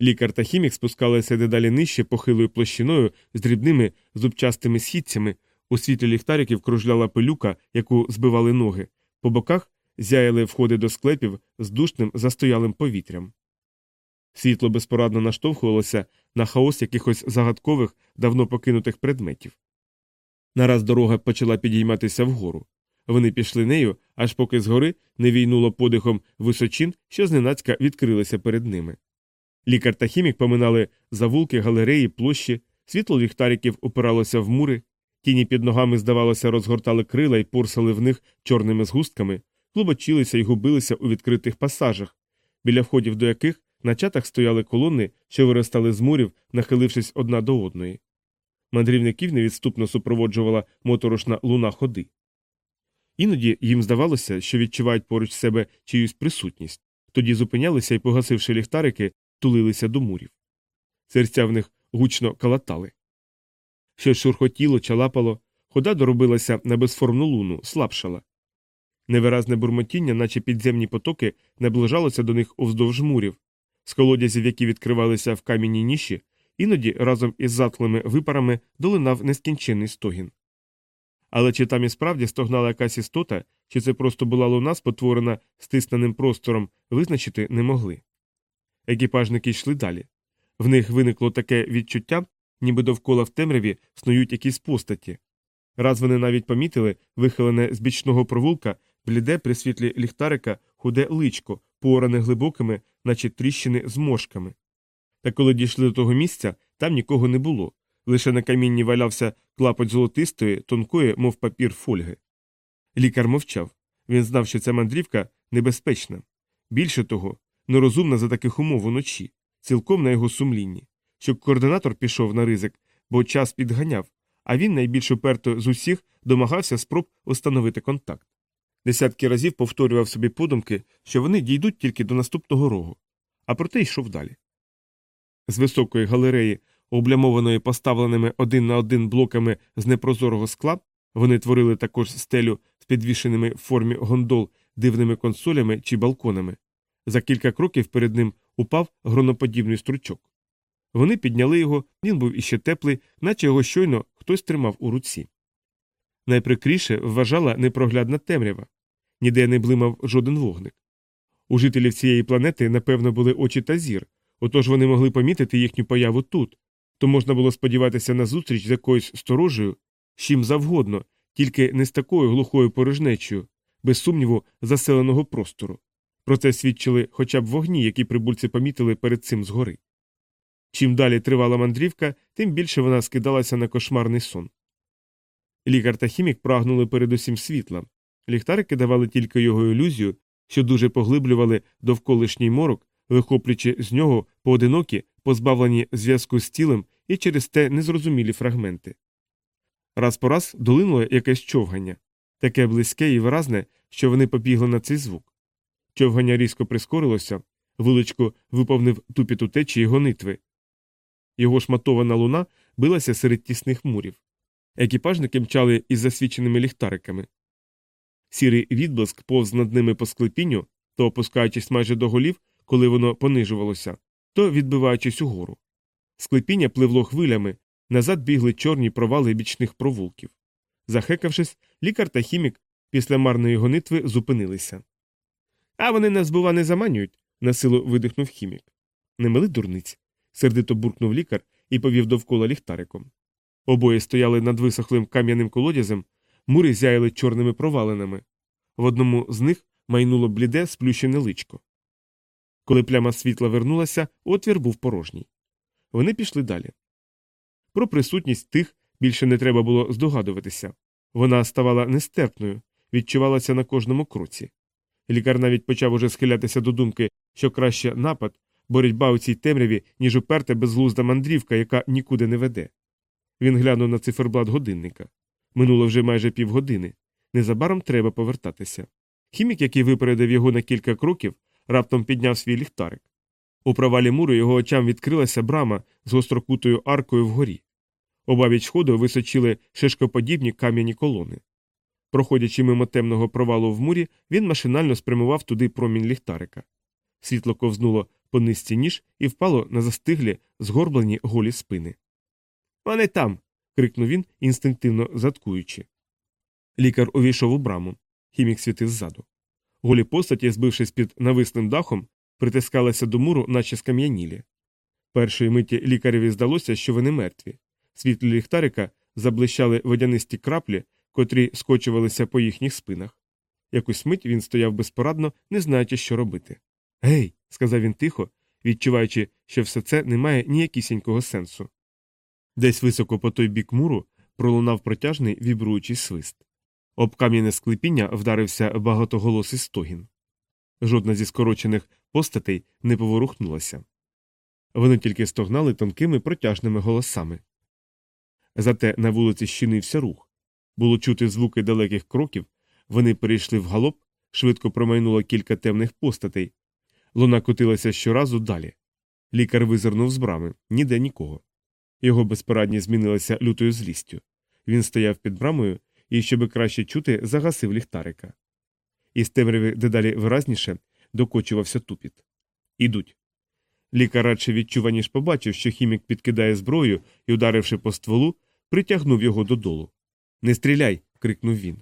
Лікар та хімік спускалися дедалі нижче похилою площиною з дрібними зубчастими східцями, у світлі ліхтариків кружляла пилюка, яку збивали ноги, по боках зяяли входи до склепів з душним застоялим повітрям. Світло безпорадно наштовхувалося на хаос якихось загадкових, давно покинутих предметів. Нараз дорога почала підійматися вгору. Вони пішли нею, аж поки згори не війнуло подихом височин, що зненацька відкрилися перед ними. Лікар та хімік поминали завулки, галереї, площі, світло ліхтариків упиралося в мури, тіні під ногами, здавалося, розгортали крила і порсали в них чорними згустками, клубочилися і губилися у відкритих пасажах, біля входів до яких на чатах стояли колони, що виростали з мурів, нахилившись одна до одної. Мандрівників невідступно супроводжувала моторошна луна ходи. Іноді їм здавалося, що відчувають поруч себе чиюсь присутність, тоді зупинялися і, погасивши ліхтарики, тулилися до мурів. Серця в них гучно калатали. Щось шурхотіло, чалапало, хода доробилася на безформну луну, слабшала. Невиразне бурмотіння, наче підземні потоки, наближалося до них уздовж мурів, з колодязів, які відкривалися в кам'яній ніші, іноді разом із затлими випарами долинав нескінченний стогін. Але чи там і справді стогнала якась істота, чи це просто була луна, спотворена стисненим простором, визначити не могли. Екіпажники йшли далі. В них виникло таке відчуття, ніби довкола в темряві снують якісь постаті. Раз вони навіть помітили вихилене з бічного провулка, бліде при світлі ліхтарика худе личко, поране глибокими, наче тріщини з мошками. Та коли дійшли до того місця, там нікого не було. Лише на камінні валявся клапоть золотистої, тонкої, мов папір фольги. Лікар мовчав. Він знав, що ця мандрівка небезпечна. Більше того, нерозумна за таких умов уночі, цілком на його сумлінні, щоб координатор пішов на ризик, бо час підганяв, а він найбільш уперто з усіх домагався спроб установити контакт. Десятки разів повторював собі подумки, що вони дійдуть тільки до наступного рогу, а проте йшов далі. З високої галереї, облямованої поставленими один на один блоками з непрозорого скла, вони творили також стелю з підвішеними в формі гондол дивними консолями чи балконами. За кілька кроків перед ним упав гроноподібний стручок. Вони підняли його, він був іще теплий, наче його щойно хтось тримав у руці. Найприкріше вважала непроглядна темрява, ніде не блимав жоден вогник. У жителів цієї планети, напевно, були очі та зір, отож вони могли помітити їхню появу тут, то можна було сподіватися на зустріч з якоюсь сторожею, чим завгодно, тільки не з такою глухою порожнечою, без сумніву, заселеного простору. Про це свідчили хоча б вогні, які прибульці помітили перед цим згори. Чим далі тривала мандрівка, тим більше вона скидалася на кошмарний сон. Лікар та хімік прагнули передусім світла, ліхтарики давали тільки його ілюзію, що дуже поглиблювали довколишній морок, вихоплюючи з нього поодинокі, позбавлені зв'язку з тілем і через те незрозумілі фрагменти. Раз по раз долинуло якесь човгання, таке близьке і виразне, що вони побігли на цей звук. Човгання різко прискорилося, вуличко виповнив тупіт у течії гонитви. Його шматована луна билася серед тісних мурів. Екіпажники мчали із засвіченими ліхтариками. Сірий відблиск повз над ними по склепінню, то опускаючись майже до голів, коли воно понижувалося, то відбиваючись угору. Склепіння пливло хвилями, назад бігли чорні провали бічних провулків. Захекавшись, лікар та хімік після марної гонитви зупинилися. А вони нас, бува, не заманюють, насилу видихнув хімік. Не мили дурниць, сердито буркнув лікар і повів довкола ліхтариком. Обоє стояли над висохлим кам'яним колодязем, мури зяяли чорними провалинами. В одному з них майнуло бліде сплющене личко. Коли пляма світла вернулася, отвір був порожній. Вони пішли далі. Про присутність тих більше не треба було здогадуватися. Вона ставала нестерпною, відчувалася на кожному кроці. Лікар навіть почав уже схилятися до думки, що краще напад, боротьба у цій темряві, ніж уперта безглузда мандрівка, яка нікуди не веде. Він глянув на циферблат годинника. Минуло вже майже півгодини. Незабаром треба повертатися. Хімік, який випередив його на кілька кроків, раптом підняв свій ліхтарик. У провалі муру його очам відкрилася брама з гострокутою аркою вгорі. Обабіч ходу височили шишкоподібні кам'яні колони. Проходячи мимо темного провалу в мурі, він машинально спрямував туди промінь ліхтарика. Світло ковзнуло по низці ніж і впало на застиглі, згорблені голі спини. Вони там. крикнув він, інстинктивно заткуючи. Лікар увійшов у браму. Хімік світив ззаду. Голі постаті, збившись під нависним дахом, притискалися до муру, наче скам'янілі. Першої миті лікареві здалося, що вони мертві. Світлі ліхтарика заблищали водянисті краплі, котрі скочувалися по їхніх спинах. Якусь мить він стояв безпорадно, не знаючи, що робити. Гей, сказав він тихо, відчуваючи, що все це не має ніякісінького сенсу. Десь високо по той бік муру пролунав протяжний вібруючий свист. Об кам'яне склепіння вдарився багатоголосий стогін. Жодна зі скорочених постатей не поворухнулася. Вони тільки стогнали тонкими протяжними голосами. Зате на вулиці щинився рух. Було чути звуки далеких кроків, вони перейшли в галоп, швидко промайнуло кілька темних постатей. Луна котилася щоразу далі. Лікар визирнув з брами ніде нікого. Його безпорадність змінилася лютою злістю. Він стояв під брамою і, щоби краще чути, загасив ліхтарика. Із темряви дедалі виразніше докочувався тупіт. Ідуть. Лікар радше відчув, ніж побачив, що хімік підкидає зброю і, ударивши по стволу, притягнув його додолу. Не стріляй. крикнув він.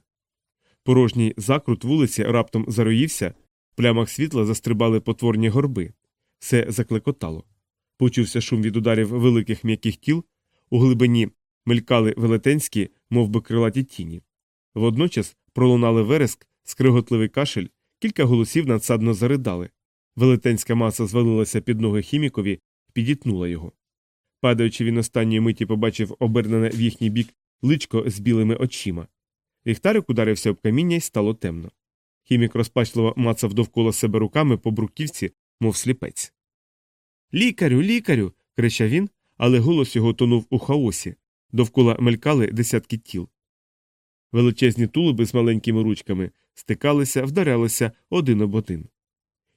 Порожній закрут вулиці раптом зароївся, в плямах світла застрибали потворні горби. Все заклекотало. Почувся шум від ударів великих м'яких тіл, у глибині мелькали велетенські, мов би крилаті тіні. Водночас пролунали вереск, скриготливий кашель, кілька голосів надсадно заридали. Велетенська маса звалилася під ноги хімікові підітнула його. Падаючи, він останньої миті побачив обернене в їхній бік личко з білими очима. Ліхтарик ударився об каміння і стало темно. Хімік розпачливо мацав довкола себе руками по бруківці, мов сліпець. Лікарю, лікарю. кричав він, але голос його тонув у хаосі. Довкола мелькали десятки тіл. Величезні тулуби з маленькими ручками стикалися, вдарялися один об один.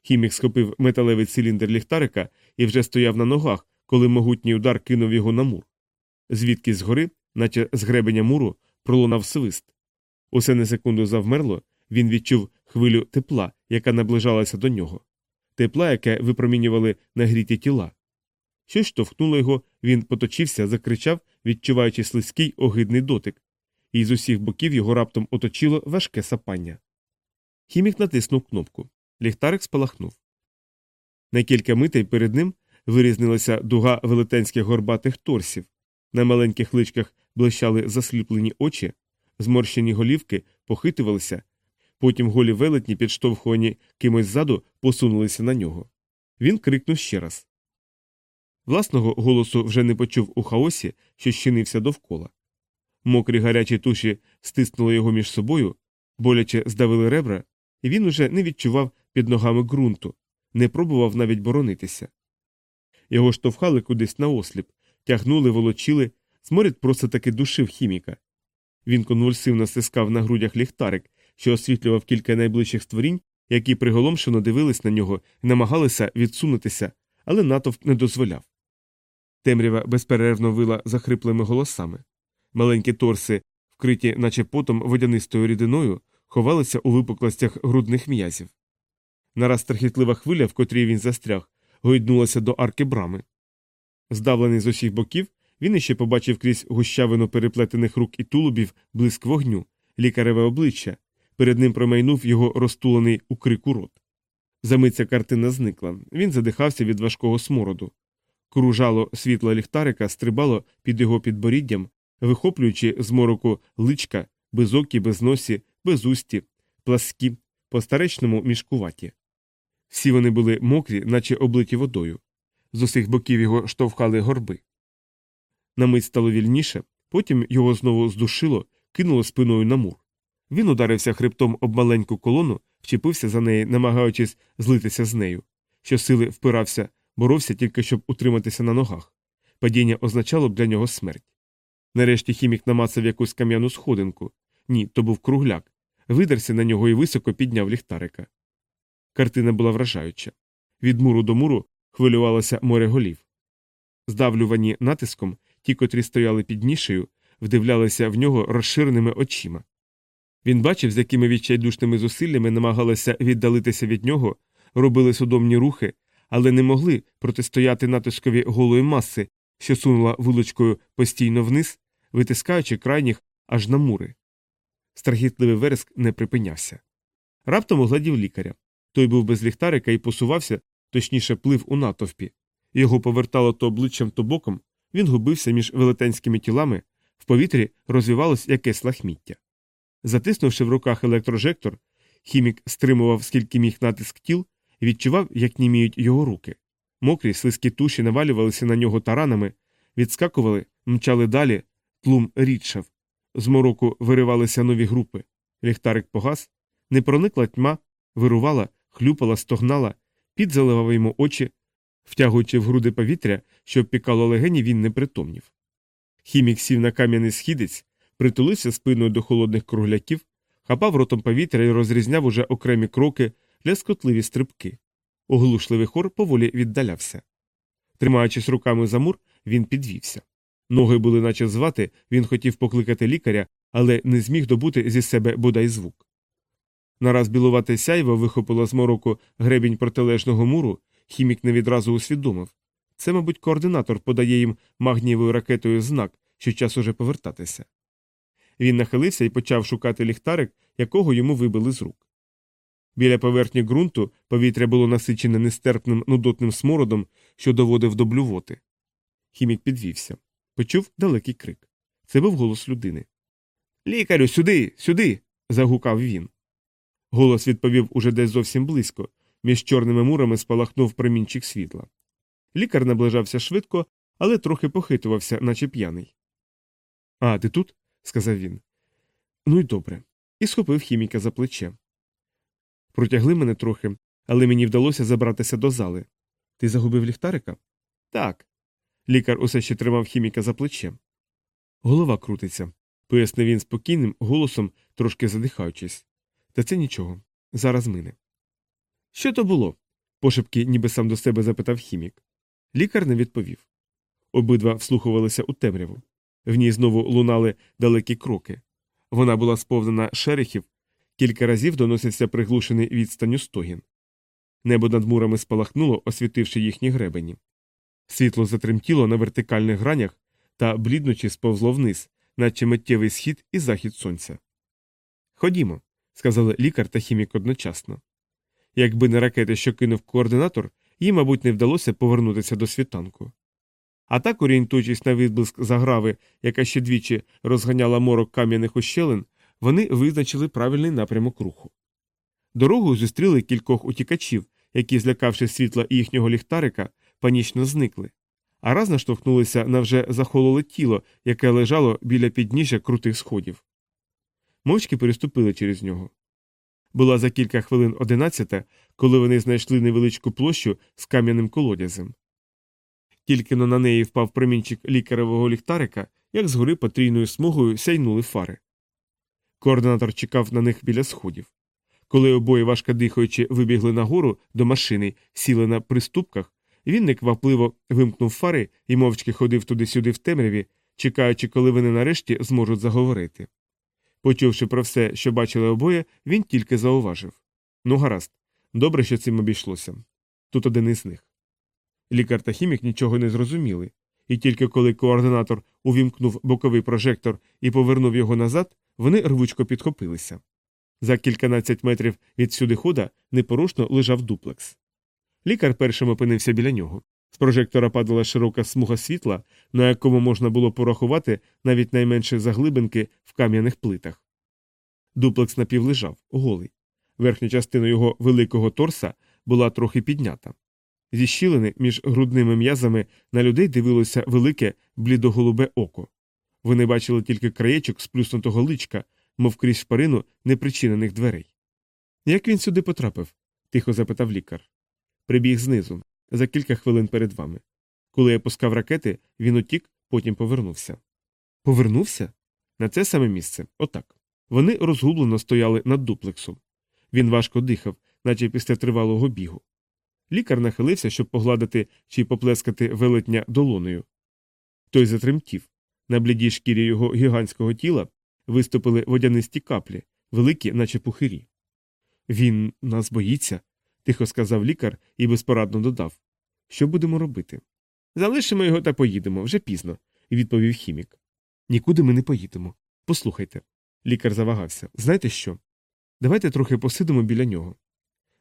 Хімік схопив металевий циліндр ліхтарика і вже стояв на ногах, коли могутній удар кинув його на мур. Звідки згори, наче з гребеня муру, пролунав свист. Усе на секунду завмерло, він відчув хвилю тепла, яка наближалася до нього. Тепла, яке випромінювали нагріті тіла. Щось штовхнуло його, він поточився, закричав, відчуваючи слизький огидний дотик, і з усіх боків його раптом оточило важке сапання. Хімік натиснув кнопку. Ліхтарик спалахнув. На кілька митей перед ним вирізнилася дуга велетенських горбатих торсів, на маленьких личках блищали засліплені очі, зморщені голівки похитувалися, потім голі велетні, підштовхувані кимось ззаду, посунулися на нього. Він крикнув ще раз. Власного голосу вже не почув у хаосі, що щинився довкола. Мокрі гарячі туші стиснули його між собою, боляче здавили ребра, і він уже не відчував під ногами ґрунту, не пробував навіть боронитися. Його штовхали кудись наосліп, тягнули, волочили, сморід просто таки душив хіміка. Він конвульсивно стискав на грудях ліхтарик, що освітлював кілька найближчих створінь, які приголомшено дивились на нього і намагалися відсунутися, але натовп не дозволяв. Темрява безперервно вила захриплими голосами. Маленькі торси, вкриті, наче потом водянистою рідиною, ховалися у випуклостях грудних м'язів. Нараз страхітлива хвиля, в котрій він застряг, гойднулася до арки брами. Здавлений з усіх боків, він іще побачив крізь гущавину переплетених рук і тулубів блиск вогню, лікареве обличчя. Перед ним промайнув його розтулений у крику рот. Замить ця картина зникла. Він задихався від важкого смороду. Кружало світло ліхтарика стрибало під його підборіддям, вихоплюючи з мороку личка, безокі, безносі, безусті, пласкі, по старечному мішкуваті. Всі вони були мокрі, наче облиті водою. З усіх боків його штовхали горби. На мить стало вільніше, потім його знову здушило, кинуло спиною на мур. Він ударився хребтом об маленьку колону, вчепився за неї, намагаючись злитися з нею. Щосили впирався, боровся тільки щоб утриматися на ногах. Падіння означало б для нього смерть. Нарешті хімік намацав якусь кам'яну сходинку. Ні, то був кругляк. Видерся на нього і високо підняв ліхтарика. Картина була вражаюча. Від муру до муру хвилювалося море голів. Здавлювані натиском, ті, котрі стояли під нішею, вдивлялися в нього розширеними очима. Він бачив, з якими відчайдушними зусиллями намагалися віддалитися від нього, робили судомні рухи, але не могли протистояти натискові голої маси, що сунула вуличкою постійно вниз, витискаючи крайніх аж на мури. Страхітливий вереск не припинявся. Раптом угладів лікаря. Той був без ліхтарика і посувався, точніше плив у натовпі. Його повертало то обличчям, то боком, він губився між велетенськими тілами, в повітрі розвивалось якесь лахміття. Затиснувши в руках електрожектор, хімік стримував скільки міг натиск тіл відчував, як німіють його руки. Мокрі слизькі туші навалювалися на нього таранами, відскакували, мчали далі, тлум рідшав. З мороку виривалися нові групи. Ліхтарик погас, не проникла тьма, вирувала, хлюпала, стогнала, під заливав йому очі, втягуючи в груди повітря, що обпікало легені, він не притомнів. Хімік сів на кам'яний східець, притулився спиною до холодних кругляків, хапав ротом повітря і розрізняв уже окремі кроки, ляскотливі стрибки. Оглушливий хор поволі віддалявся. Тримаючись руками за мур, він підвівся. Ноги були наче звати, він хотів покликати лікаря, але не зміг добути зі себе бодай звук. Нараз білувате сяйво вихопило з мороку гребінь протилежного муру, хімік не відразу усвідомив. Це, мабуть, координатор подає їм магнієвою ракетою знак, що час уже повертатися. Він нахилився і почав шукати ліхтарик, якого йому вибили з рук. Біля поверхні ґрунту повітря було насичене нестерпним нудотним смородом, що доводив до блювоти. Хімік підвівся. Почув далекий крик. Це був голос людини. Лікарю, сюди, сюди. загукав він. Голос відповів уже десь зовсім близько, між чорними мурами спалахнув промінчик світла. Лікар наближався швидко, але трохи похитувався, наче п'яний. А, ти тут? сказав він. Ну й добре. І схопив хіміка за плече. Протягли мене трохи, але мені вдалося забратися до зали. Ти загубив ліхтарика? Так. Лікар усе ще тримав хіміка за плече. Голова крутиться, пояснив він спокійним голосом, трошки задихаючись. Та це нічого. Зараз мине. Що то було? пошепки ніби сам до себе запитав хімік. Лікар не відповів. Обидва вслухувалися у темряву. В ній знову лунали далекі кроки. Вона була сповнена шерехів, кілька разів доносився приглушений відстанню стогін. Небо над мурами спалахнуло, освітивши їхні гребені. Світло затремтіло на вертикальних гранях та блідночі сповзло вниз, наче миттєвий схід і захід сонця. Ходімо, сказали лікар та хімік одночасно. Якби не ракети, що кинув координатор, їм, мабуть, не вдалося повернутися до світанку. А так, орієнтуючись на відблиск заграви, яка ще двічі розганяла морок кам'яних ущелин, вони визначили правильний напрямок руху. Дорогою зустріли кількох утікачів, які, злякавши світла їхнього ліхтарика, панічно зникли, а раз наштовхнулися на вже захололе тіло, яке лежало біля підніжжя крутих сходів. Мовчки переступили через нього. Була за кілька хвилин одинадцята, коли вони знайшли невеличку площу з кам'яним колодязем. Тільки но на неї впав промінчик лікаревого ліхтарика, як згори потрійною смугою сяйнули фари. Координатор чекав на них біля сходів. Коли обоє важко дихаючи вибігли нагору до машини, сіли на приступках, він неквапливо вимкнув фари і мовчки ходив туди-сюди в темряві, чекаючи, коли вони нарешті зможуть заговорити. Почувши про все, що бачили обоє, він тільки зауважив ну, гаразд, добре, що цим обійшлося. Тут один із них. Лікар та хімік нічого не зрозуміли, і тільки коли координатор увімкнув боковий прожектор і повернув його назад, вони рвучко підхопилися. За кільканадцять метрів від сюди хода непорушно лежав дуплекс. Лікар першим опинився біля нього. З прожектора падала широка смуга світла, на якому можна було порахувати навіть найменші заглибинки в кам'яних плитах. Дуплекс напівлежав, голий. Верхня частина його великого торса була трохи піднята. Зі щілини між грудними м'язами на людей дивилося велике блідоголубе око. Вони бачили тільки краєчок сплюснутого личка, мов крізь шпарину непричинених дверей. Як він сюди потрапив? тихо запитав лікар. Прибіг знизу, за кілька хвилин перед вами. Коли я пускав ракети, він утік, потім повернувся. Повернувся? На це саме місце, отак. Вони розгублено стояли над дуплексом. Він важко дихав, наче після тривалого бігу. Лікар нахилився, щоб погладити чи поплескати велетня долоною. Той затремтів. На блідій шкірі його гігантського тіла виступили водянисті каплі, великі, наче пухирі. Він нас боїться, тихо сказав лікар і безпорадно додав. Що будемо робити? Залишимо його та поїдемо, вже пізно, відповів хімік. Нікуди ми не поїдемо. Послухайте. Лікар завагався. Знаєте що? Давайте трохи посидимо біля нього.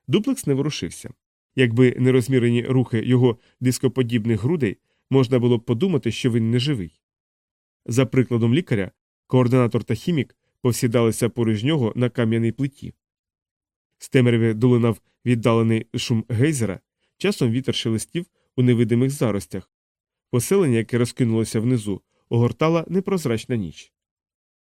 Дуплекс не ворушився. Якби не розмірені рухи його дископодібних грудей, можна було б подумати, що він не живий. За прикладом лікаря, координатор та хімік повсідалися поруч нього на кам'яній плиті. З темряви долинав віддалений шум гейзера, часом вітер шелестів у невидимих заростях. Поселення, яке розкинулося внизу, огортала непрозрачна ніч.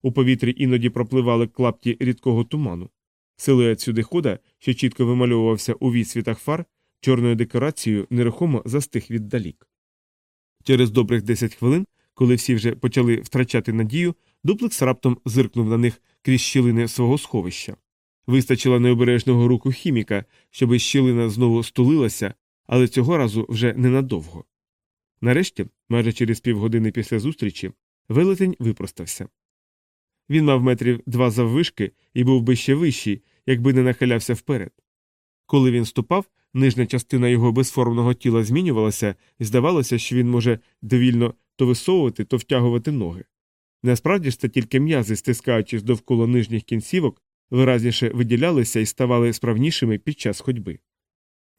У повітрі іноді пропливали клапті рідкого туману. Силует сюдихода, що чітко вимальовувався у відсвітах фар, чорною декорацією нерухомо застиг віддалік. Через добрих 10 хвилин, коли всі вже почали втрачати надію, дуплекс раптом зиркнув на них крізь щілини свого сховища. Вистачило необережного руку хіміка, щоби щілина знову стулилася, але цього разу вже ненадовго. Нарешті, майже через півгодини після зустрічі, велетень випростався. Він мав метрів два заввишки і був би ще вищий, якби не нахилявся вперед. Коли він ступав, нижня частина його безформного тіла змінювалася, і здавалося, що він може довільно то висовувати, то втягувати ноги. Насправді ж це тільки м'язи, стискаючись довкола нижніх кінцівок, виразніше виділялися і ставали справнішими під час ходьби.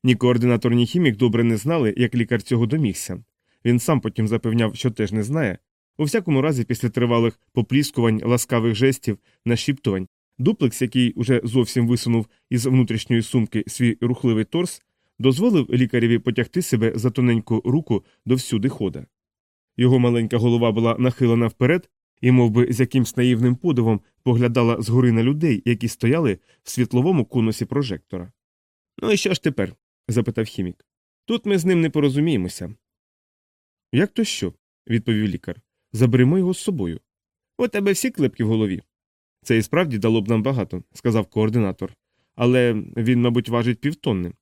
Ні координатор, ні хімік добре не знали, як лікар цього домігся. Він сам потім запевняв, що теж не знає. У всякому разі, після тривалих попліскувань, ласкавих жестів, нашіптувань, дуплекс, який уже зовсім висунув із внутрішньої сумки свій рухливий торс, дозволив лікареві потягти себе за тоненьку руку до всюди хода. Його маленька голова була нахилена вперед і мов би, з якимсь наївним подивом поглядала згори на людей, які стояли в світловому конусі прожектора. Ну і що ж тепер? запитав хімік. Тут ми з ним не порозуміємося. Як то що? відповів лікар. Заберемо його з собою. У тебе всі клепки в голові. Це і справді дало б нам багато, сказав координатор. Але він, мабуть, важить півтонни.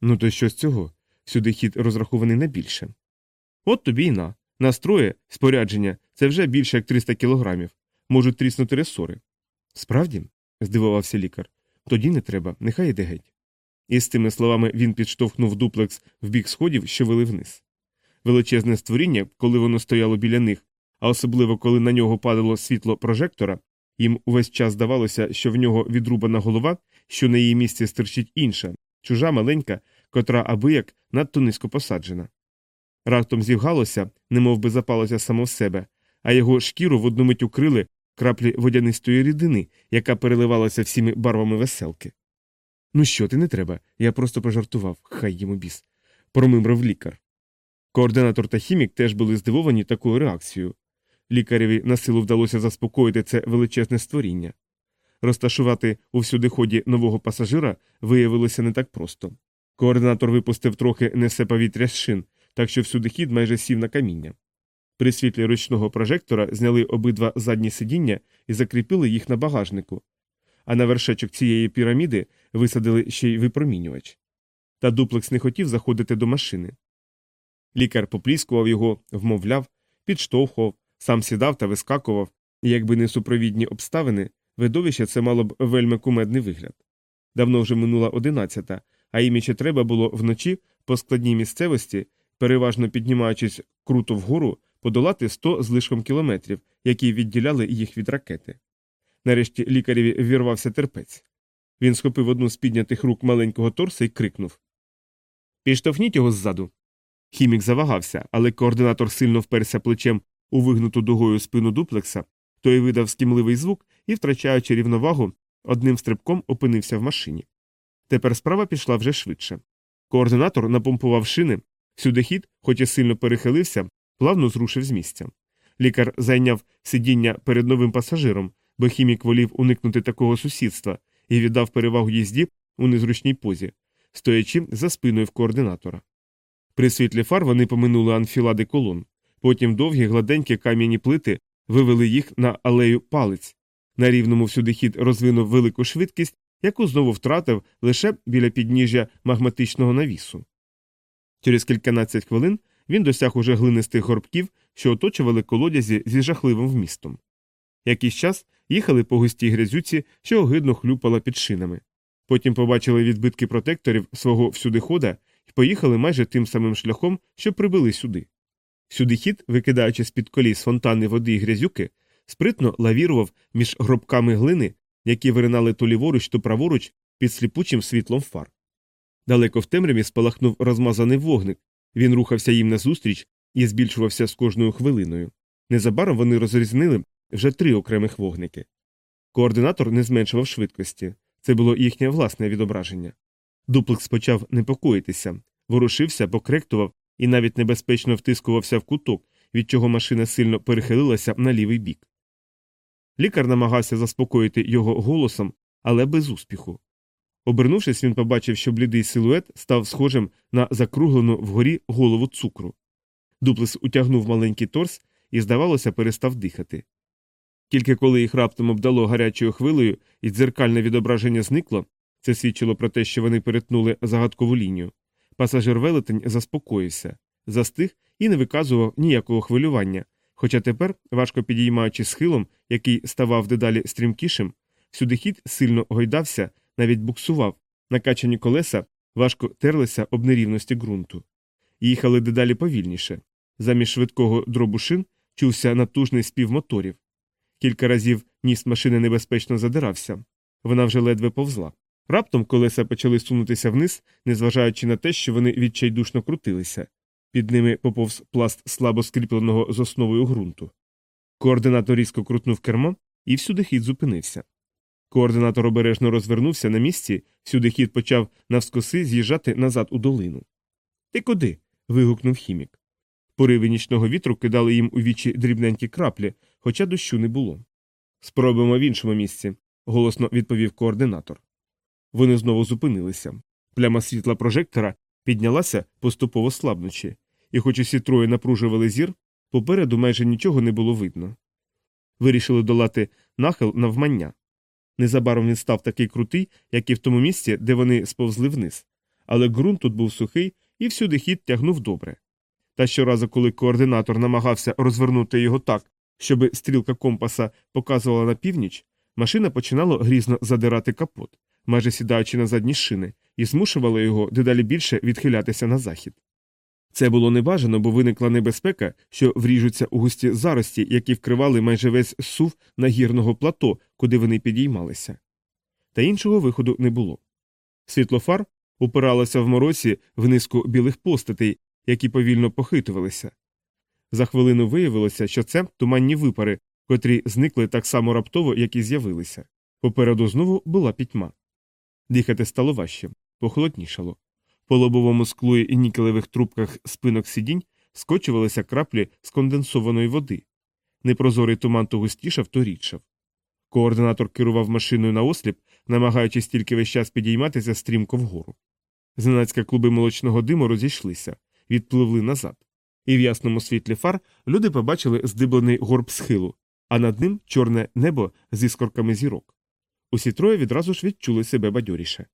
Ну то що з цього? Сюди хід розрахований на більше. От тобі й на. Настроє, спорядження це вже більше як 300 кілограмів. Можуть тріснути ресори. Справді? здивувався лікар. Тоді не треба, нехай іде геть. І з цими словами він підштовхнув дуплекс в бік сходів, що вели вниз. Величезне створіння, коли воно стояло біля них, а особливо коли на нього падало світло прожектора, їм увесь час здавалося, що в нього відрубана голова, що на її місці стирчить інша, чужа маленька, котра аби як надто низько посаджена. Раптом зівгалося, немов би запалося само в себе, а його шкіру в одну мить укрили краплі водянистої рідини, яка переливалася всіми барвами веселки. Ну що, ти не треба, я просто пожартував, хай йому біс, промимрив лікар. Координатор та хімік теж були здивовані такою реакцією. Лікареві на силу вдалося заспокоїти це величезне створіння. Розташувати у всюдиході нового пасажира виявилося не так просто. Координатор випустив трохи несе повітря з шин, так що всюдихід майже сів на каміння. При світлі ручного прожектора зняли обидва задні сидіння і закріпили їх на багажнику, а на вершечок цієї піраміди висадили ще й випромінювач. Та дуплекс не хотів заходити до машини. Лікар попліскував його, вмовляв, підштовхував, сам сідав та вискакував, і якби не супровідні обставини, видовище це мало б вельми кумедний вигляд. Давно вже минула одинадцята, а їм ще треба було вночі по складній місцевості, переважно піднімаючись круто вгору, подолати сто з лишком кілометрів, які відділяли їх від ракети. Нарешті лікареві вірвався терпець. Він схопив одну з піднятих рук маленького торса і крикнув Підштовхніть його ззаду. Хімік завагався, але координатор сильно вперся плечем у вигнуту дугою спину дуплекса, той видав скімливий звук і, втрачаючи рівновагу, одним стрибком опинився в машині. Тепер справа пішла вже швидше. Координатор напомпував шини, сюди хід, хоч і сильно перехилився, плавно зрушив з місця. Лікар зайняв сидіння перед новим пасажиром, бо хімік волів уникнути такого сусідства і віддав перевагу їзді у незручній позі, стоячи за спиною в координатора. При світлі фар вони поминули анфілади колон, потім довгі гладенькі кам'яні плити вивели їх на алею палець. На рівному всюди хід розвинув велику швидкість, яку знову втратив лише біля підніжжя магматичного навісу. Через кільканадцять хвилин він досяг уже глинистих горбків, що оточували колодязі зі жахливим вмістом. Якийсь час їхали по густій грязюці, що огидно хлюпала під шинами. Потім побачили відбитки протекторів свого всюдихода і поїхали майже тим самим шляхом, що прибили сюди. Сюдихід, викидаючи з-під коліс фонтани води і грязюки, спритно лавірував між гробками глини, які виринали то ліворуч, то праворуч під сліпучим світлом фар. Далеко в темряві спалахнув розмазаний вогник, він рухався їм назустріч і збільшувався з кожною хвилиною. Незабаром вони розрізнили вже три окремих вогники. Координатор не зменшував швидкості це було їхнє власне відображення. Дуплекс почав непокоїтися, ворушився, покректував і навіть небезпечно втискувався в куток, від чого машина сильно перехилилася на лівий бік. Лікар намагався заспокоїти його голосом, але без успіху. Обернувшись, він побачив, що блідий силует став схожим на закруглену вгорі голову цукру. Дуплес утягнув маленький торс і, здавалося, перестав дихати. Тільки коли їх раптом обдало гарячою хвилею і дзеркальне відображення зникло, це свідчило про те, що вони перетнули загадкову лінію. Пасажир велетень заспокоївся, застиг і не виказував ніякого хвилювання, хоча тепер, важко підіймаючи схилом, який ставав дедалі стрімкішим, сюдихід сильно гойдався, навіть буксував, накачані колеса важко терлися об нерівності ґрунту. Їхали дедалі повільніше. Замість швидкого дробу шин чувся натужний спів моторів. Кілька разів ніс машини небезпечно задирався. Вона вже ледве повзла. Раптом колеса почали сунутися вниз, незважаючи на те, що вони відчайдушно крутилися. Під ними поповз пласт слабо скріпленого з основою ґрунту. Координатор різко крутнув кермо, і всюди хід зупинився. Координатор обережно розвернувся на місці, всюди хід почав навскоси з'їжджати назад у долину. Ти куди? вигукнув хімік. Пориви нічного вітру кидали їм у вічі дрібненькі краплі, хоча дощу не було. Спробуємо в іншому місці, голосно відповів координатор. Вони знову зупинилися. Пляма світла прожектора піднялася, поступово слабнучи, і, хоч усі троє напружували зір, попереду майже нічого не було видно. Вирішили долати нахил навмання. Незабаром він став такий крутий, як і в тому місці, де вони сповзли вниз, але ґрунт тут був сухий і всюди хід тягнув добре. Та щоразу, коли координатор намагався розвернути його так, щоб стрілка компаса показувала на північ, машина починала грізно задирати капот, майже сідаючи на задні шини, і змушувала його дедалі більше відхилятися на захід. Це було небажано, бо виникла небезпека, що вріжуться у густі зарості, які вкривали майже весь сув нагірного плато, куди вони підіймалися. Та іншого виходу не було. Світлофар упиралося в морозі в низку білих постатей, які повільно похитувалися. За хвилину виявилося, що це туманні випари, котрі зникли так само раптово, як і з'явилися. Попереду знову була пітьма. Дихати стало важче, похолоднішало. По лобовому склу і нікелевих трубках спинок сидінь скочувалися краплі сконденсованої води. Непрозорий туман то густішав, то рідшав. Координатор керував машиною на осліп, намагаючись тільки весь час підійматися стрімко вгору. Зненацька клуби молочного диму розійшлися, відпливли назад. І в ясному світлі фар люди побачили здиблений горб схилу, а над ним чорне небо з іскорками зірок. Усі троє відразу ж відчули себе бадьоріше.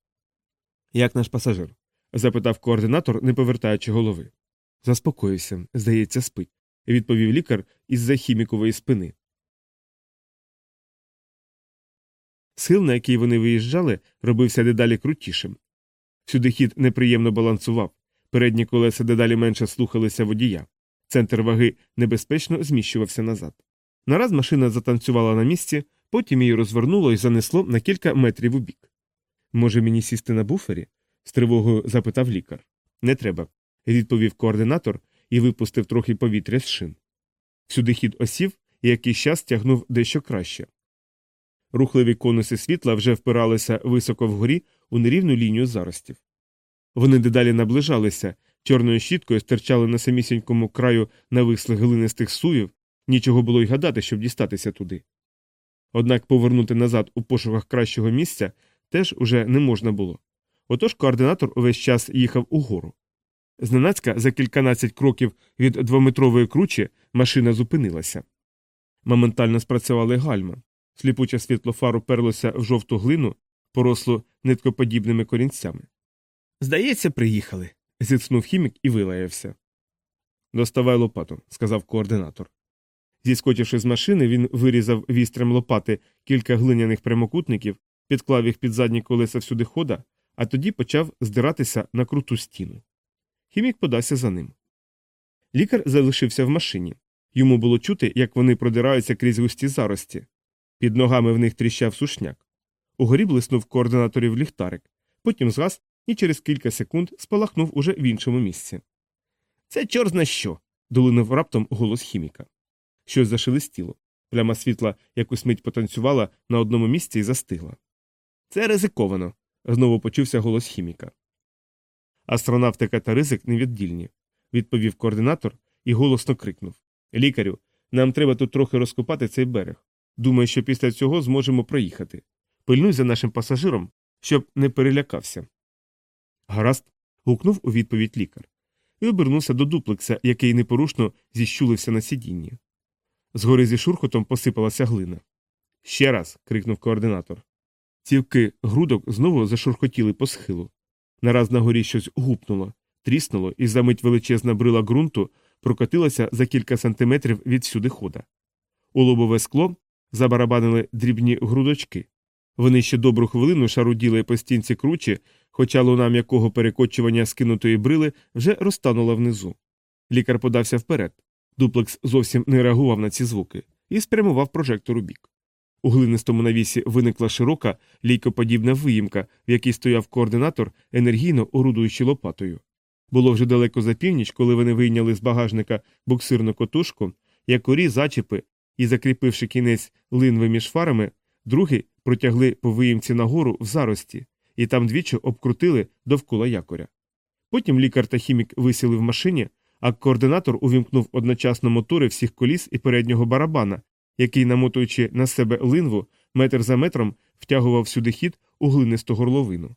Як наш пасажир? Запитав координатор, не повертаючи голови. Заспокоївся, здається, спить, відповів лікар із за хімікової спини. Схил, на який вони виїжджали, робився дедалі крутішим. Сюди хід неприємно балансував, передні колеса дедалі менше слухалися водія, центр ваги небезпечно зміщувався назад. Нараз машина затанцювала на місці, потім її розвернуло і занесло на кілька метрів у бік. Може, мені сісти на буфері? З тривогою запитав лікар. Не треба, відповів координатор і випустив трохи повітря з шин. Сюди хід осів і якийсь час тягнув дещо краще. Рухливі конуси світла вже впиралися високо вгорі у нерівну лінію заростів. Вони дедалі наближалися, чорною щіткою стирчали на самісінькому краю навислих глинистих сувів, Нічого було й гадати, щоб дістатися туди. Однак повернути назад у пошуках кращого місця теж уже не можна було. Отож координатор увесь час їхав угору. Зненацька за кільканадцять кроків від двометрової кручі машина зупинилася. Моментально спрацювали гальма. Сліпуче світло фару перлося в жовту глину, порослу ниткоподібними корінцями. Здається, приїхали. зітхнув хімік і вилаявся. Доставай лопату, сказав координатор. Зіскочивши з машини, він вирізав вістрям лопати кілька глиняних прямокутників, підклав їх під задні колеса всюди хода, а тоді почав здиратися на круту стіну. Хімік подався за ним. Лікар залишився в машині. Йому було чути, як вони продираються крізь густі зарості. Під ногами в них тріщав сушняк. Угорі блиснув координаторів ліхтарик, потім згас і через кілька секунд спалахнув уже в іншому місці. Це чор зна що. долинув раптом голос хіміка. Щось зашелестіло. Пляма світла якусь мить потанцювала на одному місці і застигла. Це ризиковано. Знову почувся голос хіміка. Астронавтика та ризик невіддільні, відповів координатор і голосно крикнув Лікарю, нам треба тут трохи розкопати цей берег. Думаю, що після цього зможемо проїхати. Пильнуй за нашим пасажиром, щоб не перелякався. Гаразд. гукнув у відповідь лікар і обернувся до дуплекса, який непорушно зіщулився на сидінні. Згори зі шурхотом посипалася глина. Ще раз. крикнув координатор. Цівки грудок знову зашурхотіли по схилу. Нараз на горі щось гупнуло, тріснуло, і за мить величезна брила ґрунту прокотилася за кілька сантиметрів від сюди хода. У лобове скло забарабанили дрібні грудочки. Вони ще добру хвилину шаруділи по стінці кручі, хоча луна м'якого перекочування скинутої брили вже розтанула внизу. Лікар подався вперед. Дуплекс зовсім не реагував на ці звуки і спрямував прожектор у бік. У глинистому навісі виникла широка, лійкоподібна виїмка, в якій стояв координатор, енергійно орудуючи лопатою. Було вже далеко за північ, коли вони вийняли з багажника буксирну котушку, якорі зачіпи і, закріпивши кінець линви між фарами, другий протягли по виїмці нагору в зарості, і там двічі обкрутили довкола якоря. Потім лікар та хімік висіли в машині, а координатор увімкнув одночасно мотори всіх коліс і переднього барабана, який, намотуючи на себе линву, метр за метром втягував сюди хід у глинисту горловину.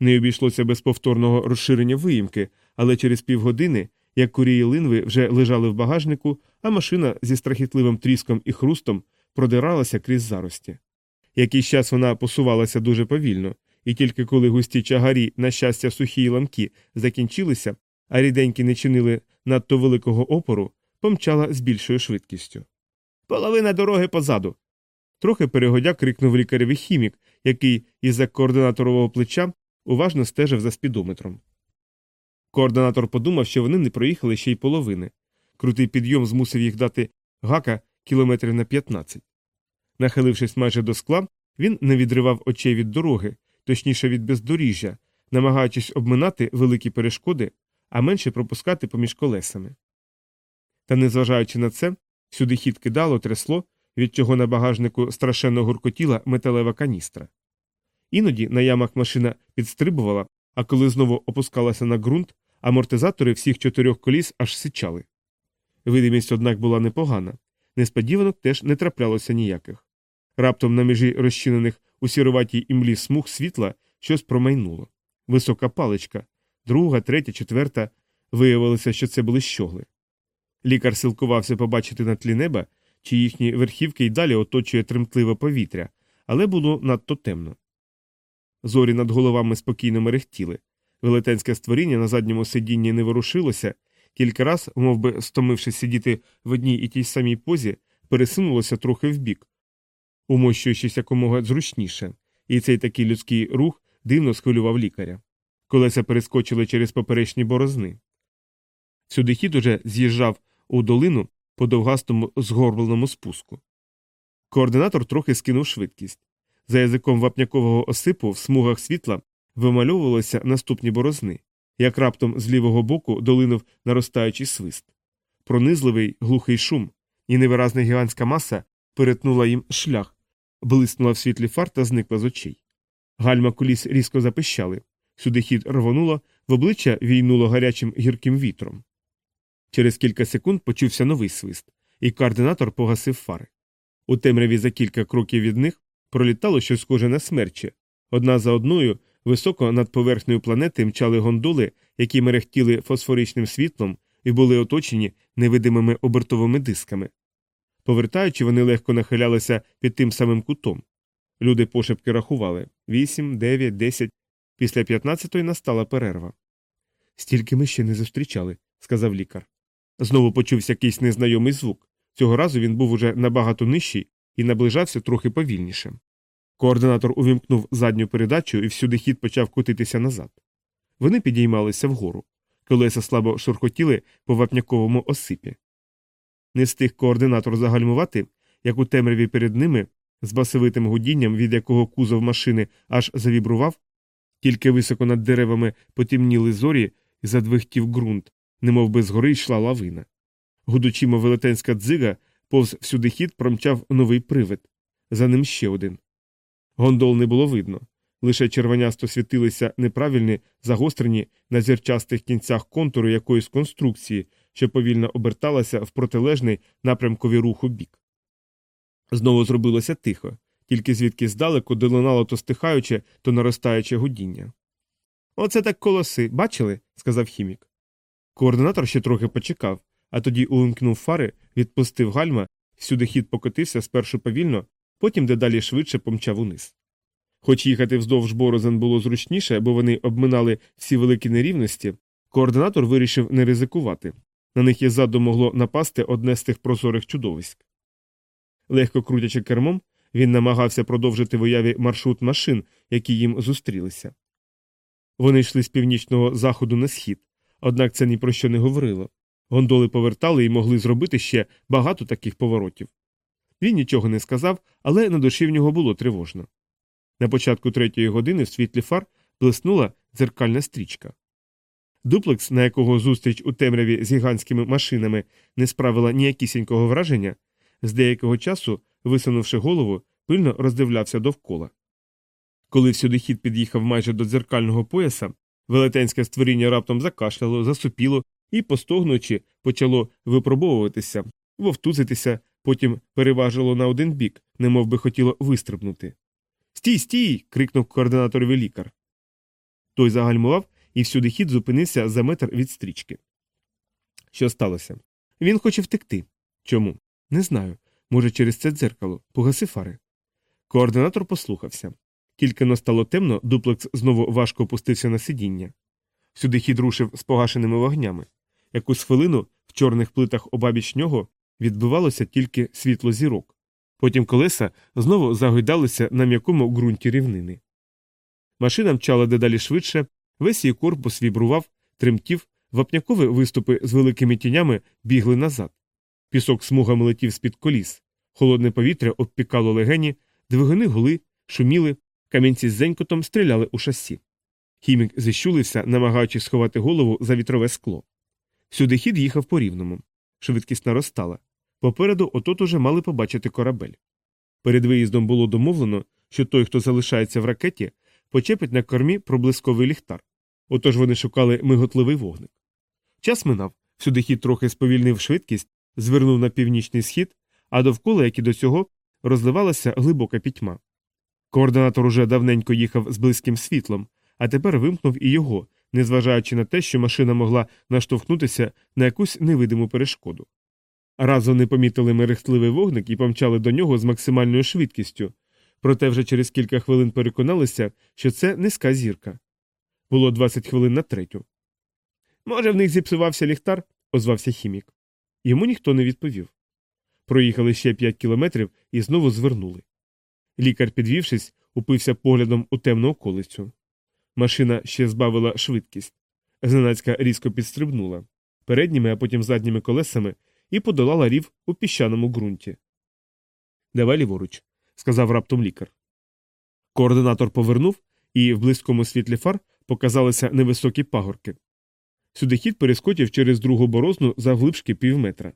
Не обійшлося без повторного розширення виїмки, але через півгодини, як курії линви вже лежали в багажнику, а машина зі страхітливим тріском і хрустом продиралася крізь зарості. Якийсь час вона посувалася дуже повільно, і тільки коли густі чагарі, на щастя, сухі й ламкі, закінчилися, а ріденькі не чинили надто великого опору, помчала з більшою швидкістю. Половина дороги позаду. Трохи перегодя крикнув лікареві хімік, який із за координаторового плеча уважно стежив за спідометром. Координатор подумав, що вони не проїхали ще й половини. Крутий підйом змусив їх дати гака кілометрів на 15. Нахилившись майже до скла, він не відривав очей від дороги, точніше від бездоріжжя, намагаючись обминати великі перешкоди, а менше пропускати поміж колесами. Та, незважаючи на це, сюди хід кидало, трясло, від чого на багажнику страшенно гуркотіла металева каністра. Іноді на ямах машина підстрибувала, а коли знову опускалася на ґрунт, амортизатори всіх чотирьох коліс аж сичали. Видимість, однак, була непогана, несподіванок теж не траплялося ніяких. Раптом на межі розчинених у сіроватій імлі смуг світла щось промайнуло. Висока паличка, друга, третя, четверта. Виявилося, що це були щогли. Лікар силкувався побачити на тлі неба, чи їхні верхівки й далі оточує тремтливе повітря, але було надто темно. Зорі над головами спокійно мерехтіли. Велетенське створіння на задньому сидінні не ворушилося, кілька раз, мов би, стомившись сидіти в одній і тій самій позі, пересунулося трохи вбік, умощуючись якомога зручніше, і цей такий людський рух дивно схвилював лікаря. Колеса перескочили через поперечні борозни. Сюди хід уже з'їжджав у долину по довгастому згорбленому спуску. Координатор трохи скинув швидкість. За язиком вапнякового осипу в смугах світла вимальовувалися наступні борозни, як раптом з лівого боку долинув наростаючий свист. Пронизливий глухий шум, і невиразна гігантська маса перетнула їм шлях, блиснула в світлі фар та зникла з очей. Гальма куліс різко запищали, сюди хід рвонуло, в обличчя війнуло гарячим гірким вітром. Через кілька секунд почувся новий свист, і координатор погасив фари. У темряві за кілька кроків від них пролітало щось схоже на смерчі. Одна за одною високо над поверхнею планети мчали гондоли, які мерехтіли фосфоричним світлом і були оточені невидимими обертовими дисками. Повертаючи, вони легко нахилялися під тим самим кутом. Люди пошепки рахували вісім, дев'ять, десять. Після п'ятнадцятої настала перерва. Стільки ми ще не зустрічали, сказав лікар. Знову почувся якийсь незнайомий звук. Цього разу він був уже набагато нижчий і наближався трохи повільніше. Координатор увімкнув задню передачу і всюди хід почав котитися назад. Вони підіймалися вгору. Колеса слабо шурхотіли по вапняковому осипі. Не встиг координатор загальмувати, як у темряві перед ними, з басовитим гудінням, від якого кузов машини аж завібрував, тільки високо над деревами потемніли зорі і задвихтів ґрунт, немов би згори йшла лавина. Гудучи, мов велетенська дзига, повз всюди хід промчав новий привид. За ним ще один. Гондол не було видно. Лише червонясто світилися неправильні, загострені на зірчастих кінцях контуру якоїсь конструкції, що повільно оберталася в протилежний напрямкові руху бік. Знову зробилося тихо, тільки звідки здалеку долинало то стихаюче, то наростаюче гудіння. Оце так колоси, бачили? сказав хімік. Координатор ще трохи почекав, а тоді увімкнув фари, відпустив гальма, всюди хід покотився спершу повільно, потім дедалі швидше помчав униз. Хоч їхати вздовж борозен було зручніше, бо вони обминали всі великі нерівності, координатор вирішив не ризикувати. На них і ззаду могло напасти одне з тих прозорих чудовиськ. Легко крутячи кермом, він намагався продовжити в уяві маршрут машин, які їм зустрілися. Вони йшли з північного заходу на схід, однак це ні про що не говорило. Гондоли повертали і могли зробити ще багато таких поворотів. Він нічого не сказав, але на душі в нього було тривожно. На початку третьої години в світлі фар блиснула дзеркальна стрічка. Дуплекс, на якого зустріч у темряві з гігантськими машинами не справила ніякісінького враження, з деякого часу, висунувши голову, пильно роздивлявся довкола. Коли всюди хід під'їхав майже до дзеркального пояса, велетенське створіння раптом закашляло, засупіло і, постогнучи, почало випробовуватися, вовтузитися, потім переважило на один бік, немов би хотіло вистрибнути. Стій, стій. крикнув координаторові лікар. Той загальмував і всюди хід зупинився за метр від стрічки. Що сталося? Він хоче втекти. Чому? Не знаю. Може, через це дзеркало, погаси фари. Координатор послухався. Тільки но стало темно, дуплекс знову важко опустився на сидіння. Сюди хід рушив з погашеними вогнями. Якусь хвилину в чорних плитах обабіч нього відбивалося тільки світло зірок. Потім колеса знову загойдалися на м'якому ґрунті рівнини. Машина мчала дедалі швидше, весь її корпус вібрував, тремтів, вапнякові виступи з великими тінями бігли назад. Пісок смугами летів з-під коліс, холодне повітря обпікало легені, двигуни гули, шуміли, камінці з зенькотом стріляли у шасі. Хімік зіщулився, намагаючись сховати голову за вітрове скло. Сюди хід їхав по рівному. Швидкість наростала. Попереду отот уже мали побачити корабель. Перед виїздом було домовлено, що той, хто залишається в ракеті, почепить на кормі проблисковий ліхтар. Отож вони шукали миготливий вогник. Час минав, сюди хід трохи сповільнив швидкість, звернув на північний схід, а довкола, як і до цього, розливалася глибока пітьма. Координатор уже давненько їхав з близьким світлом, а тепер вимкнув і його, незважаючи на те, що машина могла наштовхнутися на якусь невидиму перешкоду. Раз вони помітили мерехтливий вогник і помчали до нього з максимальною швидкістю, проте вже через кілька хвилин переконалися, що це низька зірка. Було 20 хвилин на третю. Може, в них зіпсувався ліхтар, озвався хімік. Йому ніхто не відповів. Проїхали ще 5 кілометрів і знову звернули. Лікар, підвівшись, упився поглядом у темну околицю. Машина ще збавила швидкість. Зненацька різко підстрибнула передніми, а потім задніми колесами і подолала рів у піщаному ґрунті. Давай ліворуч, сказав раптом лікар. Координатор повернув, і в близькому світлі фар показалися невисокі пагорки. Сюди хід перескотів через другу борозну завглибшки півметра.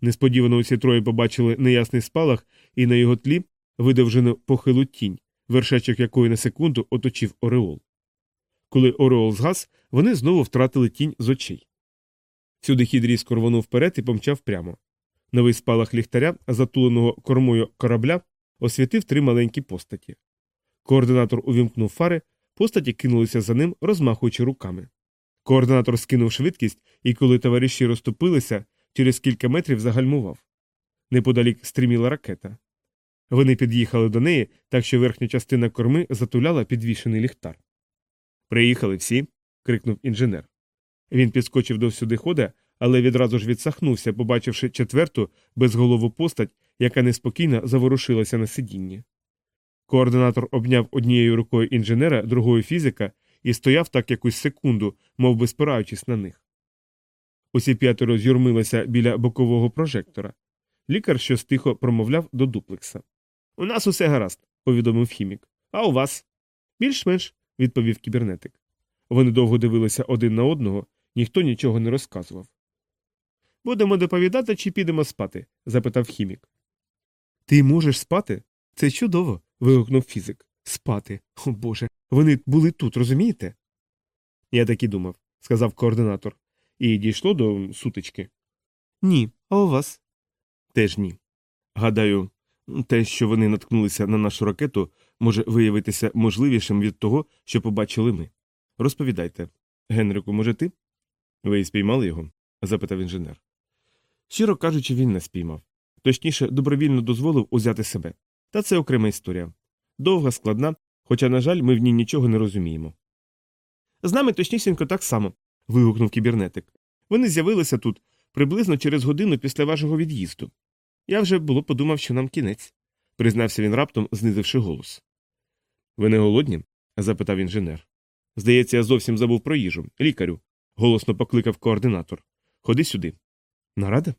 Несподівано усі троє побачили неясний спалах і на його тлі видовжену похилу тінь, вершечок якої на секунду оточив Ореол. Коли Ореол згас, вони знову втратили тінь з очей. Сюди хід різко вперед і помчав прямо. Новий спалах ліхтаря, затуленого кормою корабля, освітив три маленькі постаті. Координатор увімкнув фари, постаті кинулися за ним, розмахуючи руками. Координатор скинув швидкість, і коли товариші розступилися, через кілька метрів загальмував. Неподалік стріміла ракета. Вони під'їхали до неї, так що верхня частина корми затуляла підвішений ліхтар. Приїхали всі. крикнув інженер. Він підскочив до всюдихода, але відразу ж відсахнувся, побачивши четверту безголову постать, яка неспокійно заворушилася на сидінні. Координатор обняв однією рукою інженера, другою фізика, і стояв так якусь секунду, мов би спираючись на них. Усі п'ятеро з'юрмилися біля бокового прожектора. Лікар щось тихо промовляв до дуплекса. У нас усе гаразд, повідомив хімік. А у вас? Більш-менш, відповів кібернетик. Вони довго дивилися один на одного, ніхто нічого не розказував. Будемо доповідати чи підемо спати? запитав хімік. Ти можеш спати? Це чудово. вигукнув фізик. Спати. О Боже, вони були тут, розумієте? Я так і думав, сказав координатор, і дійшло до сутички. Ні, а у вас? Теж ні. Гадаю, те, що вони наткнулися на нашу ракету, може виявитися можливішим від того, що побачили ми. Розповідайте. Генрику, може ти? Ви спіймали його? запитав інженер. Щиро кажучи, він не спіймав. Точніше, добровільно дозволив узяти себе. Та це окрема історія. Довга, складна, хоча, на жаль, ми в ній нічого не розуміємо. З нами точнісінько так само. вигукнув кібернетик. Вони з'явилися тут приблизно через годину після вашого від'їзду. Я вже було подумав, що нам кінець, признався він раптом, знизивши голос. Ви не голодні? запитав інженер. Здається, я зовсім забув про їжу. Лікарю. голосно покликав координатор. Ходи сюди. Нарада?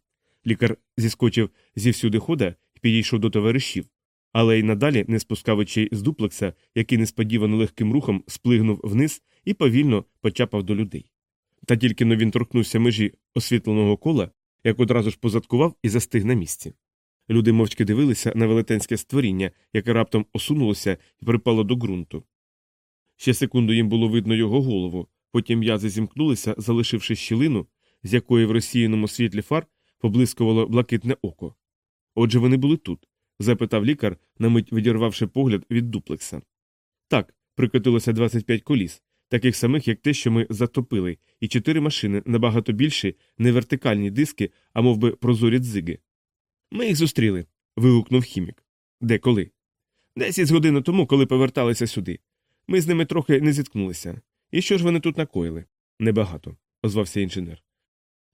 Лікар зіскочив зі всюди хода і підійшов до товаришів, але й надалі не спускав очей з дуплекса, який несподівано легким рухом сплигнув вниз і повільно почапав до людей. Та тільки но він торкнувся межі освітленого кола, як одразу ж позадкував і застиг на місці. Люди мовчки дивилися на велетенське створіння, яке раптом осунулося і припало до ґрунту. Ще секунду їм було видно його голову, потім м'язи зімкнулися, залишивши щілину, з якої в розсіяному світлі фар поблискувало блакитне око. Отже, вони були тут? запитав лікар, на мить відірвавши погляд від дуплекса. Так, прикотилося 25 коліс, таких самих, як те, що ми затопили, і чотири машини набагато більші, не вертикальні диски, а мов би, прозорі дзиги. Ми їх зустріли. вигукнув хімік. Де коли? Десь із години тому, коли поверталися сюди. Ми з ними трохи не зіткнулися. І що ж вони тут накоїли? Небагато, озвався інженер.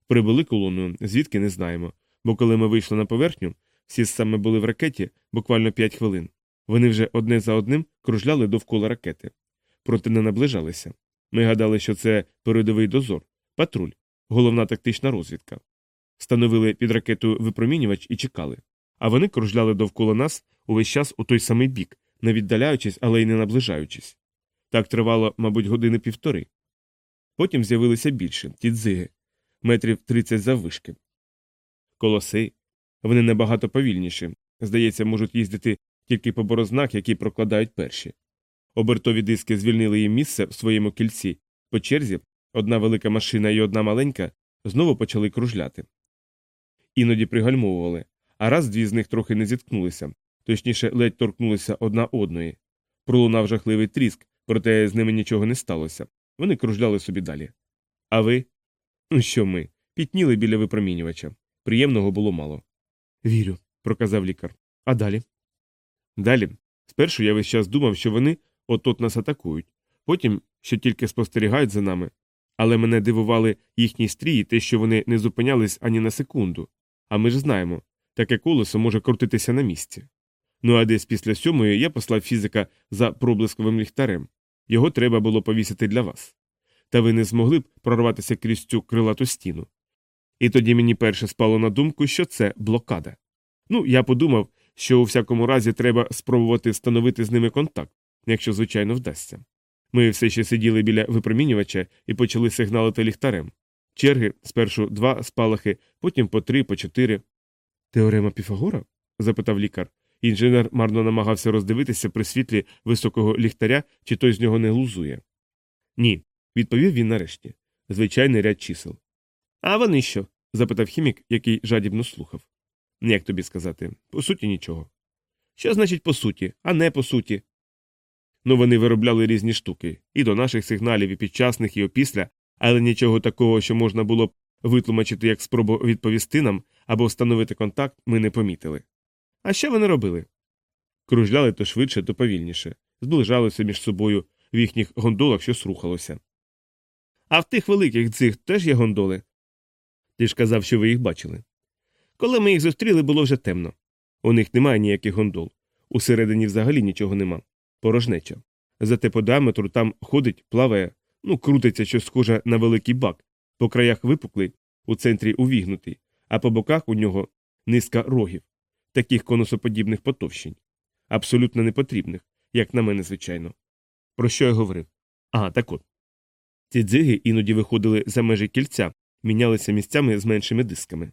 Прибули колоною, звідки не знаємо, бо коли ми вийшли на поверхню, всі саме були в ракеті буквально п'ять хвилин. Вони вже одне за одним кружляли довкола ракети. Проте не наближалися. Ми гадали, що це передовий дозор, патруль, головна тактична розвідка. Становили під ракету випромінювач і чекали. А вони кружляли довкола нас увесь час у той самий бік, не віддаляючись, але й не наближаючись. Так тривало, мабуть, години півтори. Потім з'явилися більше ті дзиги, метрів тридцять заввишки. Колоси. Вони набагато повільніші. Здається, можуть їздити тільки по борознах, які прокладають перші. Обертові диски звільнили їм місце в своєму кільці. По черзі одна велика машина і одна маленька знову почали кружляти. Іноді пригальмовували, а раз дві з них трохи не зіткнулися, точніше, ледь торкнулися одна одної. Пролунав жахливий тріск, проте з ними нічого не сталося. Вони кружляли собі далі. А ви? Ну, Що ми? Пітніли біля випромінювача. Приємного було мало. Вірю, проказав лікар. А далі? Далі. Спершу я весь час думав, що вони от-от нас атакують, потім, що тільки спостерігають за нами. Але мене дивували їхні стрії, те, що вони не зупинялись ані на секунду. А ми ж знаємо, таке колесо може крутитися на місці. Ну а десь після сьомої я послав фізика за проблисковим ліхтарем. Його треба було повісити для вас. Та ви не змогли б прорватися крізь цю крилату стіну. І тоді мені перше спало на думку, що це блокада. Ну, я подумав, що у всякому разі треба спробувати встановити з ними контакт, якщо, звичайно, вдасться. Ми все ще сиділи біля випромінювача і почали сигналити ліхтарем. Черги спершу два спалахи, потім по три, по чотири. Теорема Піфагора? запитав лікар. Інженер марно намагався роздивитися при світлі високого ліхтаря, чи той з нього не глузує. Ні, відповів він нарешті. Звичайний ряд чисел. А вони що? запитав хімік, який жадібно слухав. Як тобі сказати, по суті, нічого. Що значить по суті, а не по суті? Ну, вони виробляли різні штуки і до наших сигналів, і підчасних, і опісля, але нічого такого, що можна було б витлумачити як спробу відповісти нам або встановити контакт, ми не помітили. А що вони робили? Кружляли то швидше, то повільніше, зближалися між собою в їхніх гондолах щось рухалося. А в тих великих цих теж є гондоли. Ти ж казав, що ви їх бачили. Коли ми їх зустріли, було вже темно. У них немає ніяких гондол. Усередині взагалі нічого нема. Порожнеча. Зате по діаметру там ходить, плаває, ну, крутиться щось схоже на великий бак, по краях випуклий, у центрі увігнутий, а по боках у нього низка рогів, таких конусоподібних потовщень. Абсолютно непотрібних, як на мене, звичайно. Про що я говорив? Ага, так от. Ці дзиги іноді виходили за межі кільця, мінялися місцями з меншими дисками.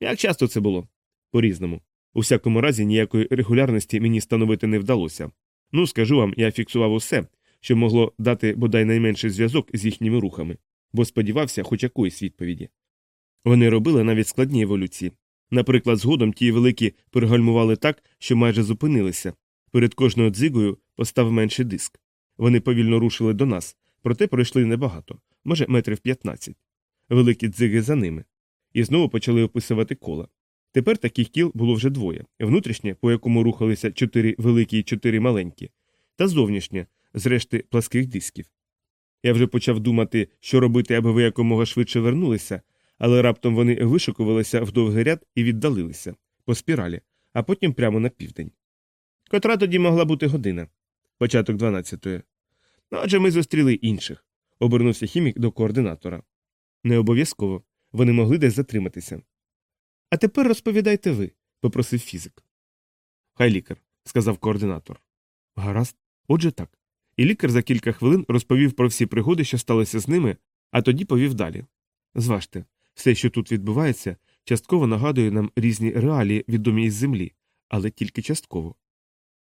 Як часто це було? По різному. У всякому разі, ніякої регулярності мені становити не вдалося. Ну, скажу вам, я фіксував усе, що могло дати бодай найменший зв'язок з їхніми рухами, бо сподівався хоч якоїсь відповіді. Вони робили навіть складні еволюції. Наприклад, згодом ті великі перегальмували так, що майже зупинилися. Перед кожною дзигою постав менший диск. Вони повільно рушили до нас, проте пройшли небагато, може, метрів 15. Великі дзиги за ними. І знову почали описувати кола. Тепер таких кіл було вже двоє внутрішнє, по якому рухалися чотири великі і чотири маленькі, та зовнішнє, зрешти пласких дисків. Я вже почав думати, що робити, аби ви якомога швидше вернулися, але раптом вони вишикувалися в довгий ряд і віддалилися по спіралі, а потім прямо на південь. Котра тоді могла бути година початок дванадцятої. Ну, адже ми зустріли інших, обернувся хімік до координатора. Не обов'язково вони могли десь затриматися. А тепер розповідайте ви, попросив фізик. Хай лікар, сказав координатор. Гаразд, отже так. І лікар за кілька хвилин розповів про всі пригоди, що сталися з ними, а тоді повів далі. Зважте, все, що тут відбувається, частково нагадує нам різні реалії, відомі із землі, але тільки частково.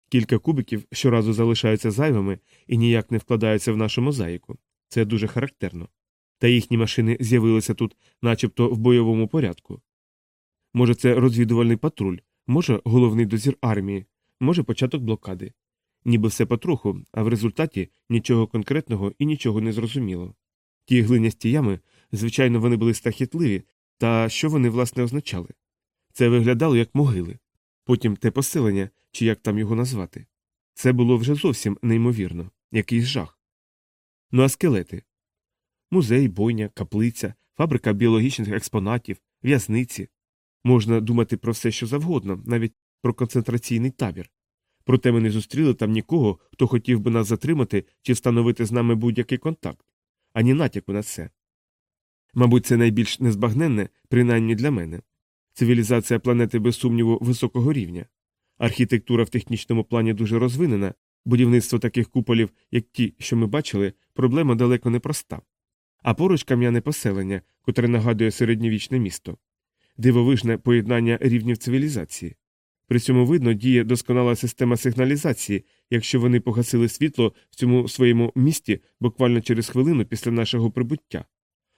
Кілька кубиків щоразу залишаються зайвими і ніяк не вкладаються в нашу мозаїку. Це дуже характерно. Та їхні машини з'явилися тут, начебто в бойовому порядку. Може, це розвідувальний патруль, може, головний дозір армії, може, початок блокади. Ніби все потроху, а в результаті нічого конкретного і нічого не зрозуміло. Ті глинясті ями, звичайно, вони були страхітливі, та що вони власне означали? Це виглядало як могили, потім те поселення, чи як там його назвати. Це було вже зовсім неймовірно, якийсь жах. Ну а скелети музей, бойня, каплиця, фабрика біологічних експонатів, в'язниці. Можна думати про все, що завгодно, навіть про концентраційний табір. Проте ми не зустріли там нікого, хто хотів би нас затримати чи встановити з нами будь-який контакт, ані натяку на це. Мабуть, це найбільш незбагненне, принаймні для мене. Цивілізація планети, без сумніву, високого рівня. Архітектура в технічному плані дуже розвинена, будівництво таких куполів, як ті, що ми бачили, проблема далеко не проста. А поруч кам'яне поселення, котре нагадує середньовічне місто, дивовижне поєднання рівнів цивілізації. При цьому видно діє досконала система сигналізації, якщо вони погасили світло в цьому своєму місті буквально через хвилину після нашого прибуття.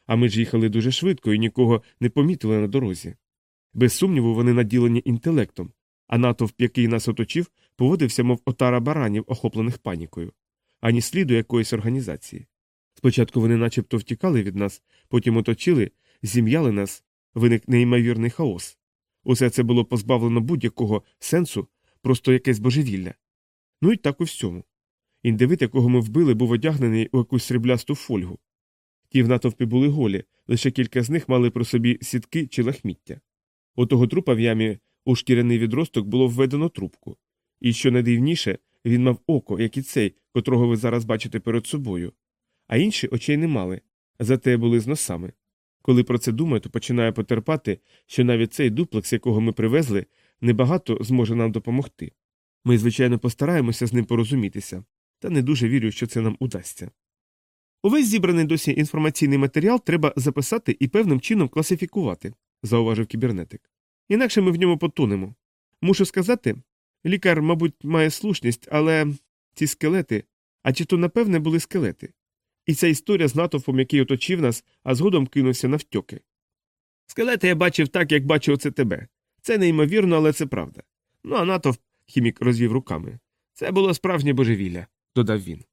А ми ж їхали дуже швидко і нікого не помітили на дорозі. Без сумніву, вони наділені інтелектом, а натовп, який нас оточив, поводився, мов отара баранів, охоплених панікою, ані сліду якоїсь організації. Спочатку вони начебто втікали від нас, потім оточили, зім'яли нас, виник неймовірний хаос. Усе це було позбавлено будь-якого сенсу, просто якесь божевілля. Ну і так у всьому. Індивид, якого ми вбили, був одягнений у якусь сріблясту фольгу. Ті в натовпі були голі, лише кілька з них мали при собі сітки чи лахміття. У того трупа в ямі у шкіряний відросток було введено трубку. І що найдивніше, він мав око, як і цей, котрого ви зараз бачите перед собою, а інші очей не мали, зате були з носами. Коли про це думаю, то починаю потерпати, що навіть цей дуплекс, якого ми привезли, небагато зможе нам допомогти. Ми, звичайно, постараємося з ним порозумітися, та не дуже вірю, що це нам удасться. Увесь зібраний досі інформаційний матеріал треба записати і певним чином класифікувати, зауважив кібернетик. Інакше ми в ньому потонемо. Мушу сказати, лікар, мабуть, має слушність, але ці скелети, а чи то напевне були скелети? І ця історія з натовпом, який оточив нас, а згодом кинувся навтьоки. Скелети я бачив так, як бачу оце тебе. Це неймовірно, але це правда. Ну а натовп хімік розвів руками. Це було справжнє божевілля, додав він.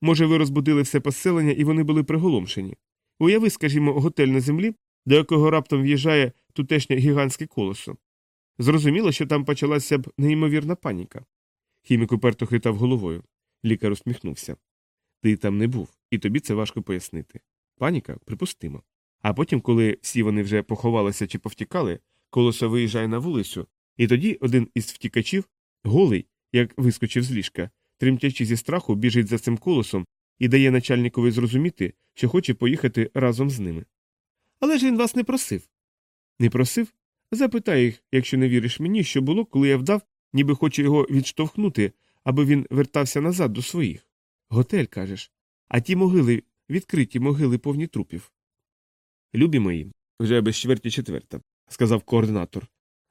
Може, ви розбудили все поселення і вони були приголомшені. Уяви, скажімо, готель на землі, до якого раптом в'їжджає тутешнє гігантське колесо. Зрозуміло, що там почалася б неймовірна паніка. Хімік уперто хитав головою. Лікар усміхнувся. Ти там не був, і тобі це важко пояснити. Паніка припустимо. А потім, коли всі вони вже поховалися чи повтікали, колесо виїжджає на вулицю, і тоді один із втікачів, голий, як вискочив з ліжка, тремтячи зі страху, біжить за цим колесом і дає начальникові зрозуміти, що хоче поїхати разом з ними. Але ж він вас не просив. Не просив? Запитай їх, якщо не віриш мені, що було, коли я вдав, ніби хочу його відштовхнути, аби він вертався назад до своїх. Готель, кажеш. А ті могили, відкриті могили повні трупів. Любі мої, вже без чверті четверта, сказав координатор.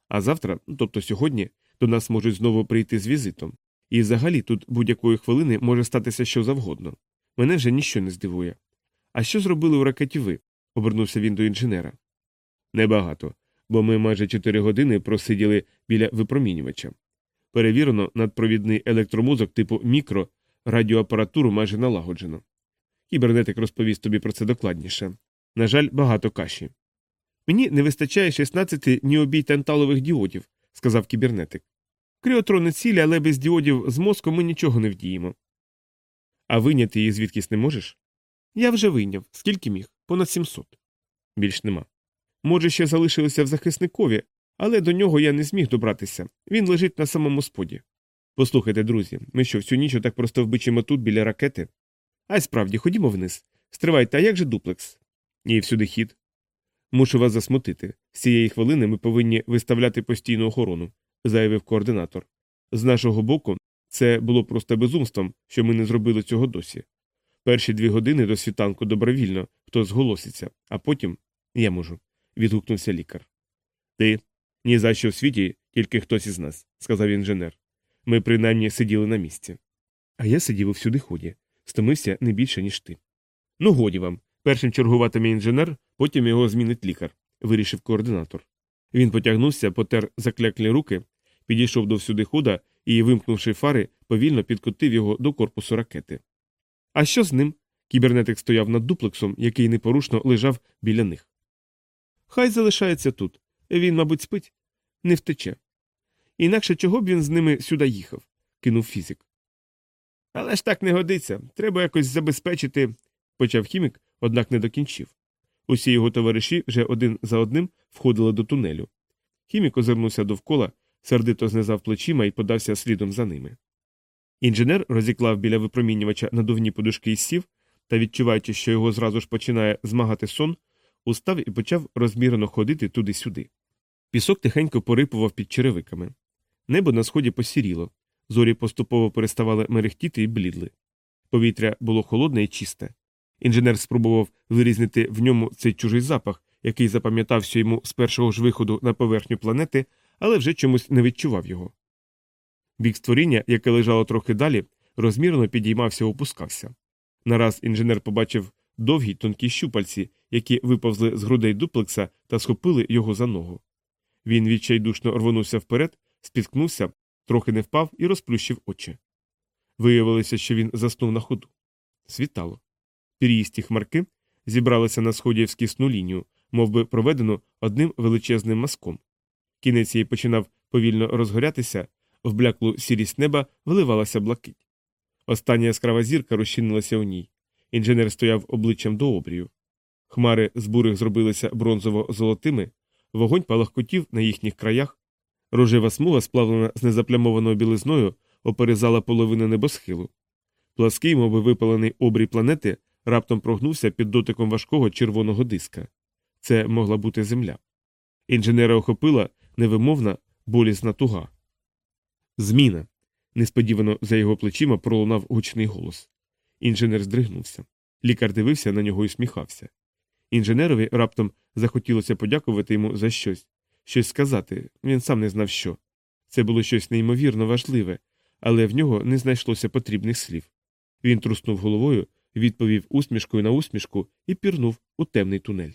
А завтра, тобто сьогодні, до нас можуть знову прийти з візитом. І взагалі тут будь-якої хвилини може статися що завгодно. Мене вже ніщо не здивує. А що зробили у ракеті ви? обернувся він до інженера. Небагато, бо ми майже чотири години просиділи біля випромінювача. Перевірено, надпровідний електромозок типу мікро, радіоапаратуру майже налагоджено. Кібернетик розповість тобі про це докладніше. На жаль, багато каші. Мені не вистачає 16 ніобій танталових діодів, сказав кібернетик. Кріотрони цілі, але без діодів з мозку ми нічого не вдіємо. А виняти її звідкись не можеш? Я вже вийняв. Скільки міг? Понад 700. Більш нема. Може, ще залишилося в захисникові, але до нього я не зміг добратися. Він лежить на самому споді. Послухайте, друзі, ми що, всю ніч так просто вбичимо тут біля ракети? А й справді, ходімо вниз. Стривайте, а як же дуплекс? І всюди хід. Мушу вас засмутити. З цієї хвилини ми повинні виставляти постійну охорону, заявив координатор. З нашого боку, це було просто безумством, що ми не зробили цього досі. Перші дві години до світанку добровільно, хто зголоситься, а потім я можу. відгукнувся лікар. Ти ні за що в світі, тільки хтось із нас, сказав інженер. Ми принаймні сиділи на місці. А я сидів у всюди ході, стомився не більше, ніж ти. Ну, годі вам. Першим чергуватиме інженер, потім його змінить лікар, вирішив координатор. Він потягнувся, потер закляклі руки, підійшов до всюди хода і, вимкнувши фари, повільно підкотив його до корпусу ракети. А що з ним? Кібернетик стояв над дуплексом, який непорушно лежав біля них. Хай залишається тут. Він, мабуть, спить, не втече. Інакше чого б він з ними сюди їхав, кинув фізик. Але ж так не годиться. Треба якось забезпечити, почав хімік, однак не докінчив. Усі його товариші вже один за одним входили до тунелю. Хімік озирнувся довкола, сердито знизав плечима і подався слідом за ними. Інженер розіклав біля випромінювача надувні подушки і сів, та, відчуваючи, що його зразу ж починає змагати сон, устав і почав розмірено ходити туди-сюди. Пісок тихенько порипував під черевиками. Небо на сході посіріло, зорі поступово переставали мерехтіти і блідли. Повітря було холодне і чисте. Інженер спробував вирізнити в ньому цей чужий запах, який запам'ятався йому з першого ж виходу на поверхню планети, але вже чомусь не відчував його. Бік створіння, яке лежало трохи далі, розмірно підіймався опускався. Нараз інженер побачив довгі тонкі щупальці, які виповзли з грудей дуплекса та схопили його за ногу. Він відчайдушно рвонувся вперед, спіткнувся, трохи не впав і розплющив очі. Виявилося, що він заснув на ходу. Світало. Пір'їсті хмарки зібралися на сході в скісну лінію, мов би проведено одним величезним мазком. Кінець її починав повільно розгорятися, в бляклу сірість неба вливалася блакить. Остання яскрава зірка розчинилася у ній. Інженер стояв обличчям до обрію. Хмари з бурих зробилися бронзово-золотими, вогонь палахкотів на їхніх краях. Рожева смуга, сплавлена з незаплямованою білизною, оперезала половину небосхилу. Плаский, мовби випалений обрій планети, раптом прогнувся під дотиком важкого червоного диска. Це могла бути земля. Інженера охопила невимовна болісна туга. Зміна. Несподівано за його плечима пролунав гучний голос. Інженер здригнувся. Лікар дивився на нього і сміхався. Інженерові раптом захотілося подякувати йому за щось, щось сказати, він сам не знав що. Це було щось неймовірно важливе, але в нього не знайшлося потрібних слів. Він труснув головою, відповів усмішкою на усмішку і пірнув у темний тунель.